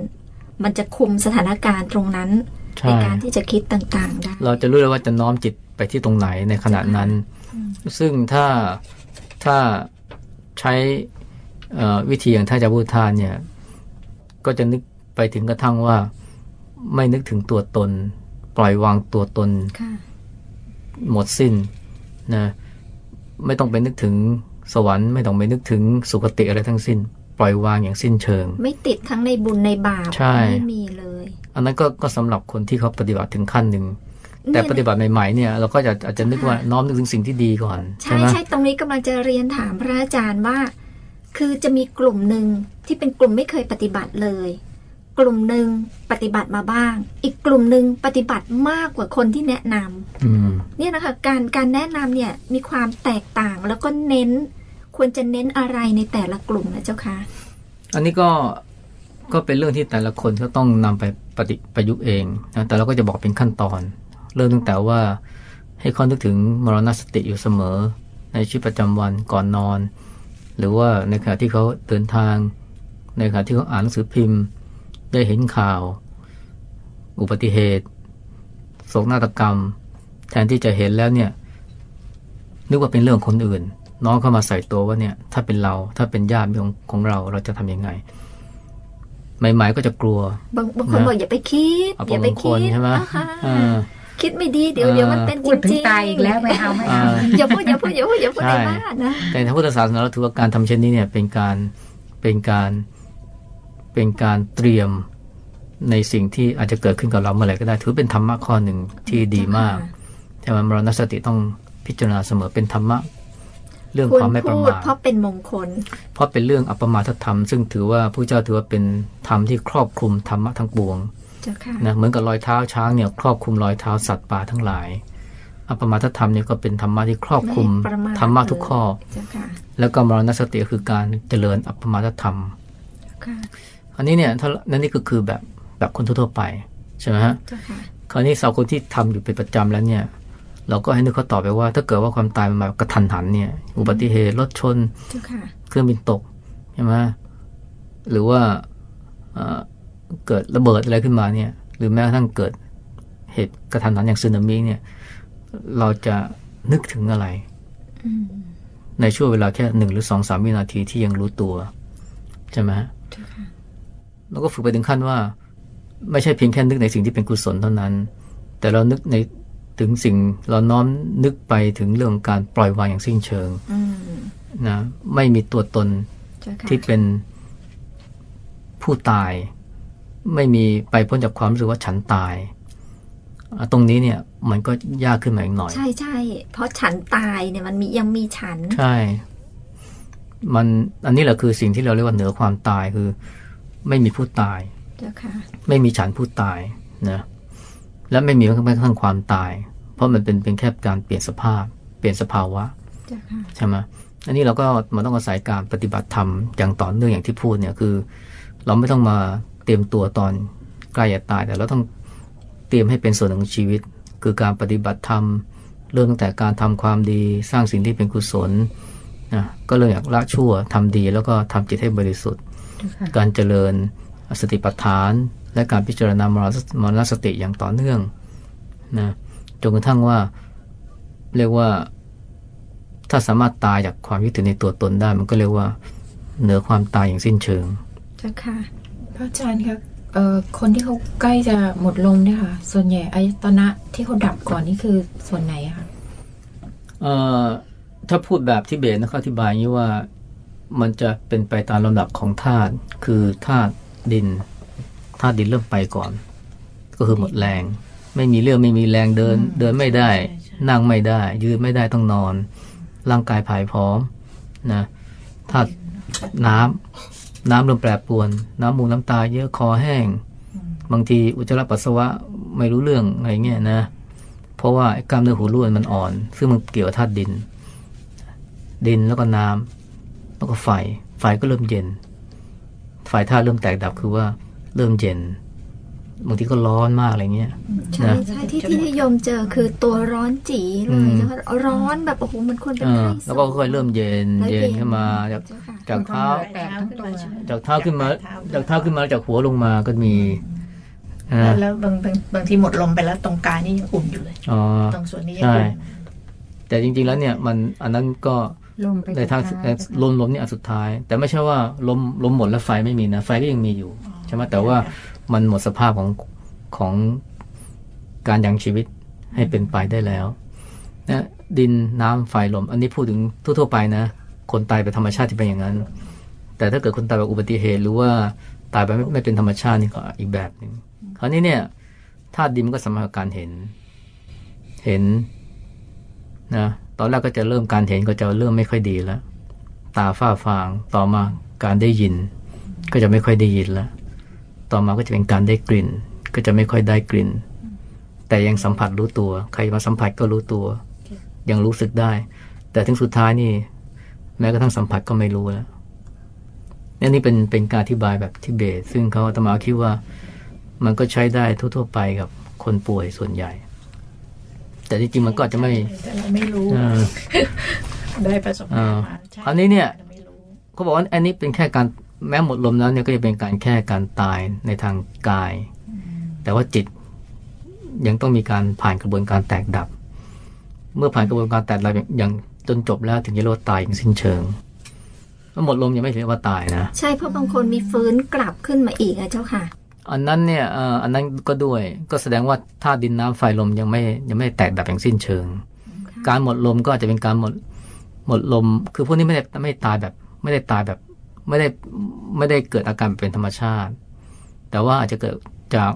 มันจะคุมสถานการณ์ตรงนั้นใช่ในการที่จะคิดต่างๆได้เราจะรู้เลยว่าจะน้อมจิตไปที่ตรงไหนในขณะนั้น ซึ่งถ้าถ้าใช้เอ่อวิธีอย่างท่านอาจารย์พุทธานเนี่ย ก็จะนึกไปถึงกระทั่งว่า ไม่นึกถึงตัวตน ปล่อยวางตัวตนค่ะหมดสิ้นนะไม่ต้องไปนึกถึง สวรรค์ไม่ต้องไปนึกถึงสุคติอะไรทั้งสิ้น ปล่อยวางอย่างสิ้นเชิง ไม่ติดทั้งในบุญในบาปใช่ไม่มีเลย อันนั้นก็ก็สำหรับคนที่เขาปฏิบัติถึงขั้นหนึ่งแต่ปฏิบัติใหม่ๆเนี่ยเราก็จะอาจจะนึกว่าน้อมนึกถึงสิ่งที่ดีก่อน ใช่ใช่ไหมใช่ตรงนี้กำลังจะเรียนถามพระอาจารย์ว่า คือจะมีกลุ่มหนึ่งที่เป็นกลุ่มไม่เคยปฏิบัติเลย กลุ่มหนึ่งปฏิบัติมาบ้าง อีกกลุ่มหนึ่งปฏิบัติมากกว่าคนที่แนะนำอืมเนี่ยนะคะ การการแนะนำเนี่ยมีความแตกต่างแล้วก็เน้น ควรจะเน้นอะไรในแต่ละกลุ่มนะเจ้าคะอันนี้ก็ก็เป็นเรื่องที่แต่ละคนก็ต้องนำไปปฏิประยุกต์เองนะแต่เราก็จะบอกเป็นขั้นตอน เริ่มตั้งแต่ว่าให้เขานึกถึงมรณสติอยู่เสมอ ในชีวิตประจำวันก่อนนอน หรือว่าในขณะที่เขาเดินทาง ในขณะที่เขาอ่านหนังสือพิมพ์ ได้เห็นข่าว อุบัติเหตุโศกนาฏกรรม แทนที่จะเห็นแล้วเนี่ยนึกว่าเป็นเรื่องคนอื่น น้องเข้ามาใส่ตัวว่าเนี่ย ถ้าเป็นเราถ้าเป็นญาติของของเราเราจะทำยังไงใหม่ๆก็จะกลัว บางบางคนบอกอย่าไปคิดเอาอย่าไปบางคคินดใช่ไหมอ่าฮะอ่าคิดไม่ดีเดี๋ยวอ่าเดี๋ยวมันเป็นจพูดถึงริงๆตายอีกแล้วไม่เอาไม่เอาอ่าอย่าพูดอย่าพูดอย่าพูดอย่าพูดใช่ในบ้านนะแต่ในพุทธศาสนาเราถือว่าการทำเช่นนี้เนี่ยเป็นการเป็นการเป็นการเตรียมในสิ่งที่อาจจะเกิดขึ้นกับเราเมื่อไหร่ก็ได้ ถือเป็นธรรมะข้อหนึ่งที่ดีมากแต่ว่ามรณสติต้องพิจารณาเสมอเป็นธรรมะ เรื่องควความไม่ประพูดมาทเพราะเป็นมงคล เพราะเป็นเรื่องอัปมาทธรรม ซึ่งถือว่าผู้เจ้าถือว่าเป็นธรรมที่ครอบคลุมธรรมะทั้งปวงเจ้าค่ะนะเหมือนกับรอยเท้าช้างเนี่ยครอบคลุมรอยเท้าสัตว์ป่าทั้งหลาย อัปมาทธรรมเนี่ยก็เป็นธรรมะที่ครอบคลุมไม่ประมาทธรรมะทุกข้อเจ้าค่ะแล้วก็มรณสติก็คือการเจริญอัปปมาทธรรมค่ะอันนี้เนี่ยถ้านั่นนี่ก็คือแบบแบบคนทั่วๆไปใช่ไหมฮะเจ้าค่ะคราวนี้สาวคนที่ทำอยู่เป็นประจำแล้วเนี่ย เราก็ให้นึกเขาตอบไปว่า ถ้าเกิดว่าความตายมันมากระทันหันเนี่ย อุบัติเหตุรถชนเจ้าค่ะเครื่องบินตกใช่ไหมหรือว่าเอ่อเกิดระเบิดอะไรขึ้นมาเนี่ย หรือแม้กระทั่งเกิดเหตุกระทันหันอย่างสึนามิเนี่ย เราจะนึกถึงอะไรอืมในช่วงเวลาแค่หนึ่งหรือสองสามวินาทีที่ยังรู้ตัว ใช่ไหมฮะเจ้าค่ะแล้วก็ฝึกไปถึงขั้นว่า ไม่ใช่เพียงแค่นึกในสิ่งที่เป็นกุศลเท่านั้น แต่เรานึกใน ถึงสิ่งเราน้อมนึกไปถึงเรื่องการปล่อยวางอย่างสิ้นเชิงอืมนะไม่มีตัวตนเจ้าค่ะที่เป็นผู้ตาย ไม่มีไปพ้นจากความรู้สึกว่าฉันตายอะตรงนี้เนี่ยมันก็ยากขึ้นมาอีกหน่อย ใช่ใช่เพราะฉันตายเนี่ยมันมียังมีฉัน ใช่ มันอันนี้แหละคือสิ่งที่เราเรียกว่าเหนือความตายคือ ไม่มีผู้ตายเจ้าค่ะไม่มีฉันผู้ตายนะ และไม่มีแม้กระทั่งความตาย เพราะมันเป็นเป็นแค่การเปลี่ยนสภาพ เปลี่ยนสภาวะเจ้าค่ะใช่ไหมอันนี้เราก็มันต้องอาศัยการปฏิบัติธรรมอย่างต่อเนื่องอย่างที่พูดเนี่ยคือ เราไม่ต้องมาเตรียมตัวตอนใกล้จะตายแต่เราต้องเตรียมให้เป็นส่วนหนึ่งของชีวิต คือการปฏิบัติธรรมเริ่มตั้งแต่การทำความดีสร้างสิ่งที่เป็นกุศลนะก็เลยอยากละชั่วทำดีแล้วก็ทำจิตให้บริสุทธิ์ การเจริญสติปัฏฐาน และการพิจารณามรณมรณสติอย่างต่อเนื่องนะจนกระทั่งว่าเรียกว่าถ้าสามารถตายจากความยึดถือในตัวตนได้ มันก็เรียกว่าเหนือความตายอย่างสิ้นเชิงเจ้าค่ะพระอาจารย์ครับเอ่อคนที่เขาใกล้จะหมดลมเนี่ยค่ะ ส่วนใหญ่อายตนะที่เขาดับก่อนนี่คือส่วนไหนอะคะเอ่อถ้าพูดแบบทิเบตนะเขาอธิบายอย่างนี้ว่ามันจะเป็นไปตามลำดับของธาตุคือธาตุดิน ธาตุดินเริ่มไปก่อน ก็คือหมดแรง ไม่มีเรื่องไม่มีแรงเดิน เดินไม่ได้ นั่งไม่ได้ ยืนไม่ได้ต้องนอน ร่างกายผายพร้อมนะธาตุน้ำน้ำเริ่มแปรปรวน น้ำมูกน้ำตา เยอะคอแห้ง บางทีอุจจาระปัสสาวะไม่รู้เรื่องอะไรเงี้ยนะ เพราะว่าไอ้กล้ามเนื้อหูรูดมันอ่อน ซึ่งมันเกี่ยวกับธาตุดิน ดินแล้วก็น้ำแล้วก็ไฟ ไฟก็เริ่มเย็น ไฟธาตุเริ่มแตกดับคือว่า เริ่มเย็นบางทีก็ร้อนมากอะไรเงี้ยใช่นะใช่ที่ที่นิยมเจอคือตัวร้อนจีเลอืยมเจ้าค่ะร้อนแบบโอ้โหมันควรเป็นเออไข้แล้วก็ค่อยๆเริ่มเย็นแล้วเย็นขึ้นมาจากเจ้าค่ะจากเท้าแตกทั้งตัวจากเท้าขึ้นมาจากเท้าขึ้นมาจากหัวลงมาก็มีนะแล้วแล้วบางบางบางทีหมดลมไปแล้วตรงกายนี่ยังอุ่นอยู่เลยอ๋อตรงส่วนนี้ยังใช่อุ่นแต่จริง ๆแล้วเนี่ยมันอันนั้นก็ลมไปในทางสุดท้ยลมลมนี่อันสุดท้าย แต่ไม่ใช่ว่าลมลมหมดแล้วไฟไม่มีนะไฟก็ยังมีอยู่ ใช่ไหมแต่ว่ามันหมดสภาพของของการยังชีวิตให้เป็นไปได้แล้วนะดินน้ำไฟลม อันนี้พูดถึงทั่วๆไปนะ คนตายไปธรรมชาติที่เป็นอย่างนั้น แต่ถ้าเกิดคนตายแบบอุบัติเหตุหรือว่าตายไปไม่ไม่เป็นธรรมชาตินี่ก็อีกแบบหนึ่งคราวนี้เนี่ยธาตุดินมันก็สมาการเห็น เห็นนะตอนแรกก็จะเริ่มการเห็นก็จะเริ่มไม่ค่อยดีแล้ว ตาฝ้าฟางต่อมาการได้ยิน ก็จะไม่ค่อยได้ยินแล้ว ต่อมาก็จะเป็นการได้กลิ่น ก็จะไม่ค่อยได้กลิ่น แต่ยังสัมผัสรู้ตัว ใครมาสัมผัสก็รู้ตัว ยังรู้สึกได้ แต่ถึงสุดท้ายนี่ แม้กระทั่งสัมผัสก็ไม่รู้แล้วนี่นี่เป็นเป็นการอธิบายแบบทิเบต ซึ่งเขาอาตมาคิดว่ามันก็ใช้ได้ทั่ว ๆ ไปกับคนป่วยส่วนใหญ่ แต่จริงๆมันก็อาจจะไม่แต่เราไม่รู้เออได้ประสบการณ์มาใช่อันนี้เนี่ยจะไม่รู้เขาบอกว่าอันนี้เป็นแค่การ แม้หมดลมแล้วเนี่ยก็จะเป็นการแค่การตายในทางกาย แต่ว่าจิตยังต้องมีการผ่านกระบวนการแตกดับ เมื่อผ่านกระบวนการแตกดับอย่างอย่างจนจบแล้วถึงจะเรียกว่าตายอย่างสิ้นเชิงถ้าหมดลมยังไม่เรียกว่าตายนะ ใช่เพราะบางคนมีฟื้นกลับขึ้นมาอีกอะเจ้าค่ะ อันนั้นเนี่ยเอ่ออันนั้นก็ด้วยก็แสดงว่าธาตุดินน้ำไฟลมยังไม่ยังไม่แตกดับอย่างสิ้นเชิง การหมดลมก็อาจจะเป็นการหมดหมดลม คือพวกนี้ไม่ได้ไม่ได้ตายแบบไม่ได้ตายแบบ ไม่ได้ไม่ได้เกิดอาการเป็นธรรมชาติ แต่ว่าอาจจะเกิดจาก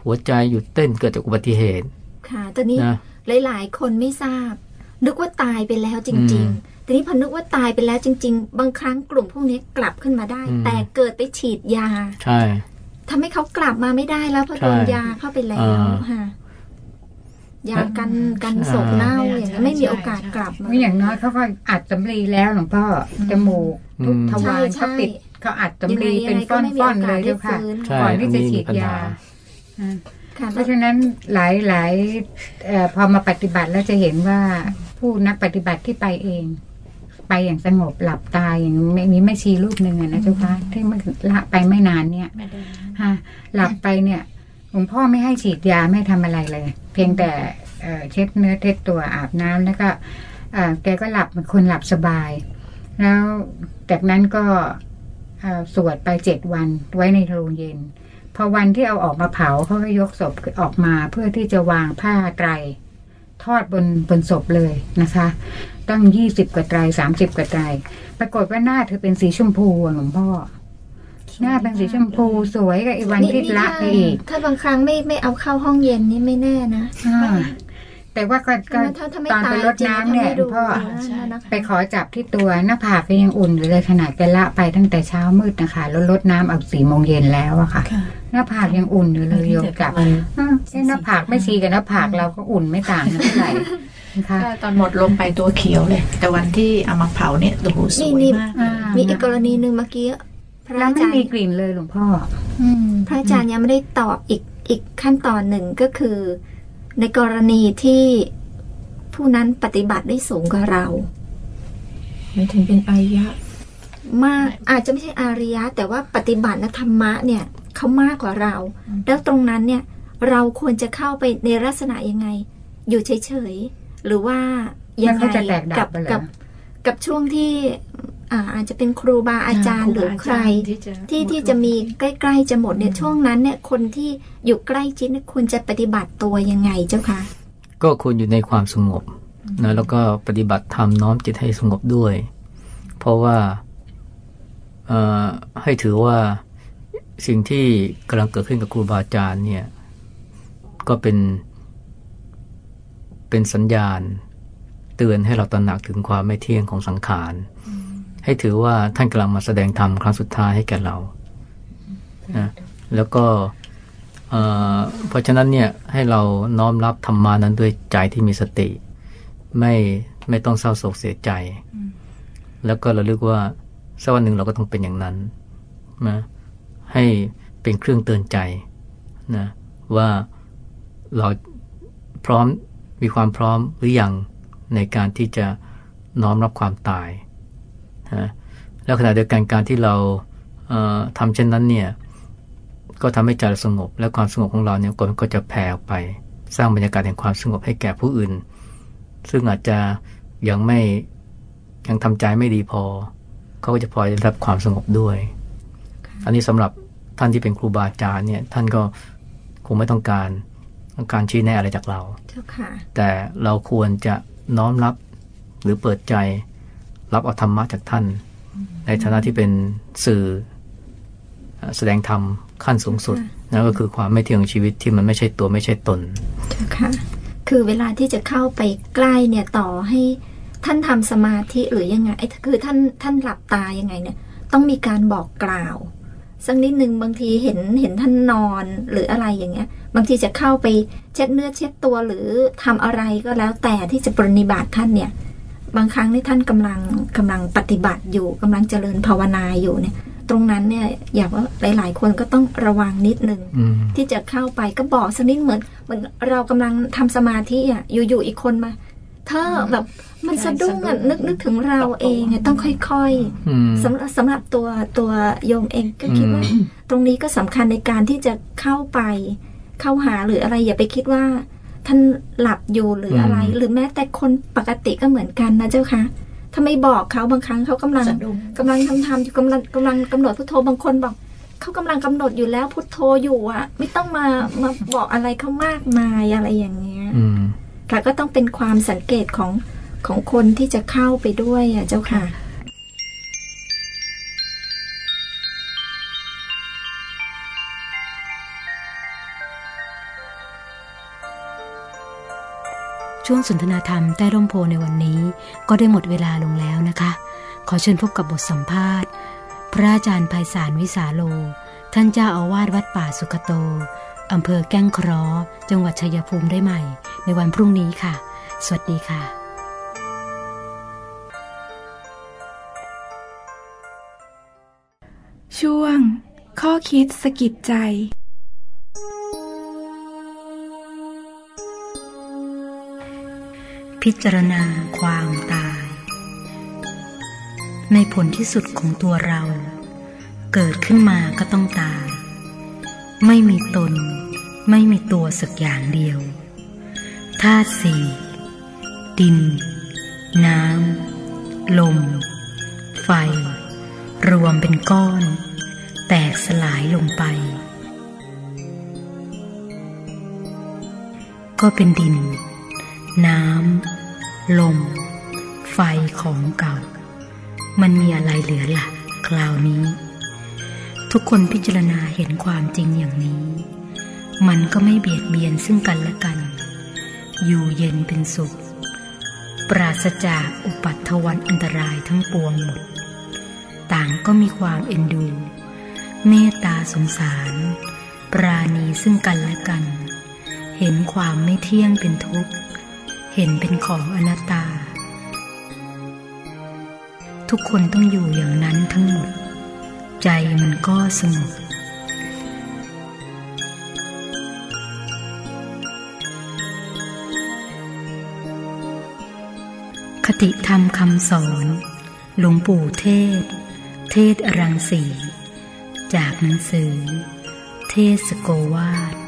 หัวใจหยุดเต้นเกิดจากอุบัติเหตุ ค่ะตอนนี้นะหลาย ๆ คนไม่ทราบ นึกว่าตายไปแล้วจริงอืมๆทีนี้พอนึกว่าตายไปแล้วจริง ๆ บางครั้งกลุ่มพวกนี้กลับขึ้นมาได้อืมแต่เกิดไปฉีดยา ใช่ทำให้เขากลับมาไม่ได้แล้วเพราะใช่โดนยาเข้าไปแล้วอ่าค่ะยากันกันศพเน่าอย่างนี้ยไม่มีโอกาสกลับมาไม่อย่างน้อยเขาก็อัดสำลีแล้วหลวงพ่อจมูก ทุกทวารใช่เขาปิดเขาอัดสำลียังไงเป็นยังไงก็ไม่มีฟ้อโอนๆกาเลสยได้เจ้าค่ะฟื้นใช่ก่อนที่จะอัฉีดปัญหยาอ่าค่ะเพราะฉะนั้นหลายหลายเอ่อพอมาปฏิบัติแล้วจะเห็นว่าผู้นักปฏิบัติที่ไปเอง ไปอย่างสงบหลับตายอย่างไม่มีแม่ชีรูปหนึ่งอะนะเจ้าค่ะที่เมื่อละไปไม่นานเนี่ยไม่ได้ฮะหลับไปเนี่ยหลวงพ่อไม่ให้ฉีดยาไม่ทำอะไรเลย เพียงแต่เอ่อเช็ดเนื้อเช็ดตัวอาบน้ำแล้วก็เอ่อแกก็หลับเป็นคนหลับสบาย แล้ว จากนั้นก็เอ่อสวดไปเจ็ดวันไว้ในโรงเย็น พอวันที่เอาออกมาเผาเขาก็ยกศพออกมาเพื่อที่จะวางผ้าไตร ทอดบนบนศพเลยนะคะ ตั้งยี่สิบกว่าไตรสามสิบกว่าไตร ปรากฏว่าหน้าเธอเป็นสีชมพูอะหลวงพ่อหน้าเป็นสีชมพูสวยกับไอ้วันที่ละไปอีก ถ้าบางครั้งไม่ไม่เอาเข้าห้องเย็นนี่ไม่แน่นะอ่า แต่ว่าก็ก็ถ้าถ้าไม่ตอนตาไปยรดจริงน้ำเนี่ยถ้าไม่ดูพ่อนะคะไปขอจับที่ตัวหน้าผากก็ยังอุ่นอยู่เลยขนาดแกละไปตั้งแต่เช้ามืดนะคะแล้วรดน้ำเอาสี่โมงเย็นแล้วอะค่ะค่ะ หน้าผากยังอุ่นอยู่เลยโยมจับมันอ่าเอ้หน้าผากไม่ชีกับหน้าผากเราก็อุ่นไม่ต่างกันเท่าไหร่นะคะตอนหมดลมไปตัวเขียวเลย แต่วันที่เอามาเผาเนี่ยโอ้โหสวยมากอ่ามีอีกกรณีหนึ่งเมื่อกี้พระแล้วอาไม่จารมีย์กลิ่นเลยหลวงพ่ออืมพระอาจารย์ยังไม่ได้ตอบอีกอีกขั้นตอนหนึ่งก็คือ ในกรณีที่ผู้นั้นปฏิบัติได้สูงกว่าเราไม่ถึงเป็นอายะ มากอาจจะไม่ใช่อาริยะ แต่ว่าปฏิบัติและธรรมะเนี่ยเขามากกว่าเรา แล้วตรงนั้นเนี่ยเราควรจะเข้าไปในลักษณะยังไง อยู่เฉยๆหรือว่ายังมันไงก็จะแตกดักับไปเลยกับกับช่วงที่ อ่าอาจจะเป็นครูบาอาจารย์หรือใคร ที่ที่จะมีใกล้ ๆ จะหมดเนี่ยช่วงนั้นเนี่ยคนที่อยู่ใกล้ชิดเนี่ยควรจะปฏิบัติตัวยังไงเจ้าคะก็ควรอยู่ในความสงบนะแล้วก็ปฏิบัติธรรมน้อมจิตให้สงบด้วย เพราะว่าเอ่อให้ถือว่าสิ่งที่กำลังเกิดขึ้นกับครูบาอาจารย์เนี่ย ก็เป็น เป็นสัญญาณ เตือนให้เราตระหนักถึงความไม่เที่ยงของสังขาร ให้ถือว่าท่านกำลังมาแสดงธรรมครั้งสุดท้ายให้แก่เรานะแล้วก็เพราะฉะนั้นเนี่ยให้เราน้อมรับธรรมานั้นด้วยใจที่มีสติ ไม่ไม่ต้องเศร้าโศกเสียใจ แล้วก็ระลึกว่าสักวันหนึ่งเราก็ต้องเป็นอย่างนั้นนะให้เป็นเครื่องเตือนใจนะว่าเราพร้อมมีความพร้อมหรือยังในการที่จะน้อมรับความตาย นะแล้วขณะเดียวกันการที่เราเอ่อทำเช่นนั้นเนี่ยก็ทำให้ใจเราสงบ และความสงบของเราเนี่ยก็ก็จะแผ่ออกไป สร้างบรรยากาศแห่งความสงบให้แก่ผู้อื่น ซึ่งอาจจะยังไม่ยังทำใจไม่ดีพอ เขาก็จะพลอยได้รับความสงบด้วย อันนี้สำหรับท่านที่เป็นครูบาอาจารย์เนี่ยท่านก็คงไม่ต้องการต้องการชี้แนะอะไรจากเราเจ้าค่ะแต่เราควรจะน้อมรับหรือเปิดใจ รับเอาธรรมะจากท่าน ในฐานะที่เป็นสื่อเอ่อแสดงธรรมขั้นสูงสุดนั่นก็คือความไม่เที่ยงของชีวิตที่มันไม่ใช่ตัวไม่ใช่ตนเจ้าค่ะคือเวลาที่จะเข้าไปใกล้เนี่ยต่อให้ท่านทำสมาธิหรือยังไงไอ้คือท่านท่านหลับตายังไงเนี่ย ต้องมีการบอกกล่าวสักนิดหนึ่งบางทีเห็นเห็นท่านนอนหรืออะไรอย่างเงี้ย บางทีจะเข้าไปเช็ดเนื้อเช็ดตัวหรือทำอะไรก็แล้วแต่ที่จะปรนนิบัติท่านเนี่ย บางครั้งที่ท่านกำลังกำลังปฏิบัติอยู่กำลังเจริญภาวนาอยู่เนี่ย ตรงนั้นเนี่ยอยากว่าหลาย ๆ คนก็ต้องระวังนิดนึงอืมที่จะเข้าไปก็บอกสักนิดเหมือนเหมือนเรากำลังทำสมาธิอะอยู่ๆอีกคนมาเธอแบบมันสะดุ้งอะนึกนึกถึงเราเองอะต้องค่อยอืมๆสำหรับสำหรับตัวตัวโยมเองก็คิดว่าอืมตรงนี้ก็สำคัญในการที่จะเข้าไปเข้าหาหรืออะไรอย่าไปคิดว่า ท่านหลับอยู่หรืออะไร หรือแม้แต่คนปกติก็เหมือนกันนะเจ้าคะถ้าไม่บอกเขาบางครั้งเขากำลังสะดุ้งกำลังทำทำอยู่กำลังกำลังกำหนดพุทโธบางคนบอกเขากำลังกำหนดอยู่แล้วพุทโธอยู่อะไม่ต้องมามาบอกอะไรเขามากมายอะไรอย่างเงี้ยอืมค่ะก็ต้องเป็นความสังเกตของของคนที่จะเข้าไปด้วยอะเจ้าค่ะ ช่วงสนทนาธรรมใต้ร่มโพในวันนี้ ก็ได้หมดเวลาลงแล้วนะคะ ขอเชิญพบกับบทสัมภาษณ์ พระอาจารย์ไพศาลวิสาโล ท่านเจ้าอาวาสวัดป่าสุกโตอำเภอแก้งคราะห์จังหวัดชัยภูมิได้ใหม่ ในวันพรุ่งนี้ค่ะ สวัสดีค่ะช่วง ข้อคิดสะกิดใจ พิจารณาความตาย ในผลที่สุดของตัวเรา เกิดขึ้นมาก็ต้องตาย ไม่มีตน ไม่มีตัวสักอย่างเดียวธาตุสี่ดิน น้ำ ลม ไฟ รวมเป็นก้อน แตกสลายลงไป ก็เป็นดิน น้ำ ลม ไฟของเก่า มันมีอะไรเหลือละ่ะ คราวนี้ ทุกคนพิจารณาเห็นความจริงอย่างนี้ มันก็ไม่เบียดเบียนซึ่งกันและกัน อยู่เย็นเป็นสุข ปราศจากอุปัตถวันอันตรายทั้งปวงหมด ต่างก็มีความเอ็นดู เมตตาสงสาร ปราณีซึ่งกันและกัน เห็นความไม่เที่ยงเป็นทุกข์ เห็นเป็นของอนัตตา ทุกคนต้องอยู่อย่างนั้นทั้งหมด ใจมันก็สงบคติธรรมคำสอน หลวงปู่เทศ เทศอรังสี จากหนังสือ เทศโกวาท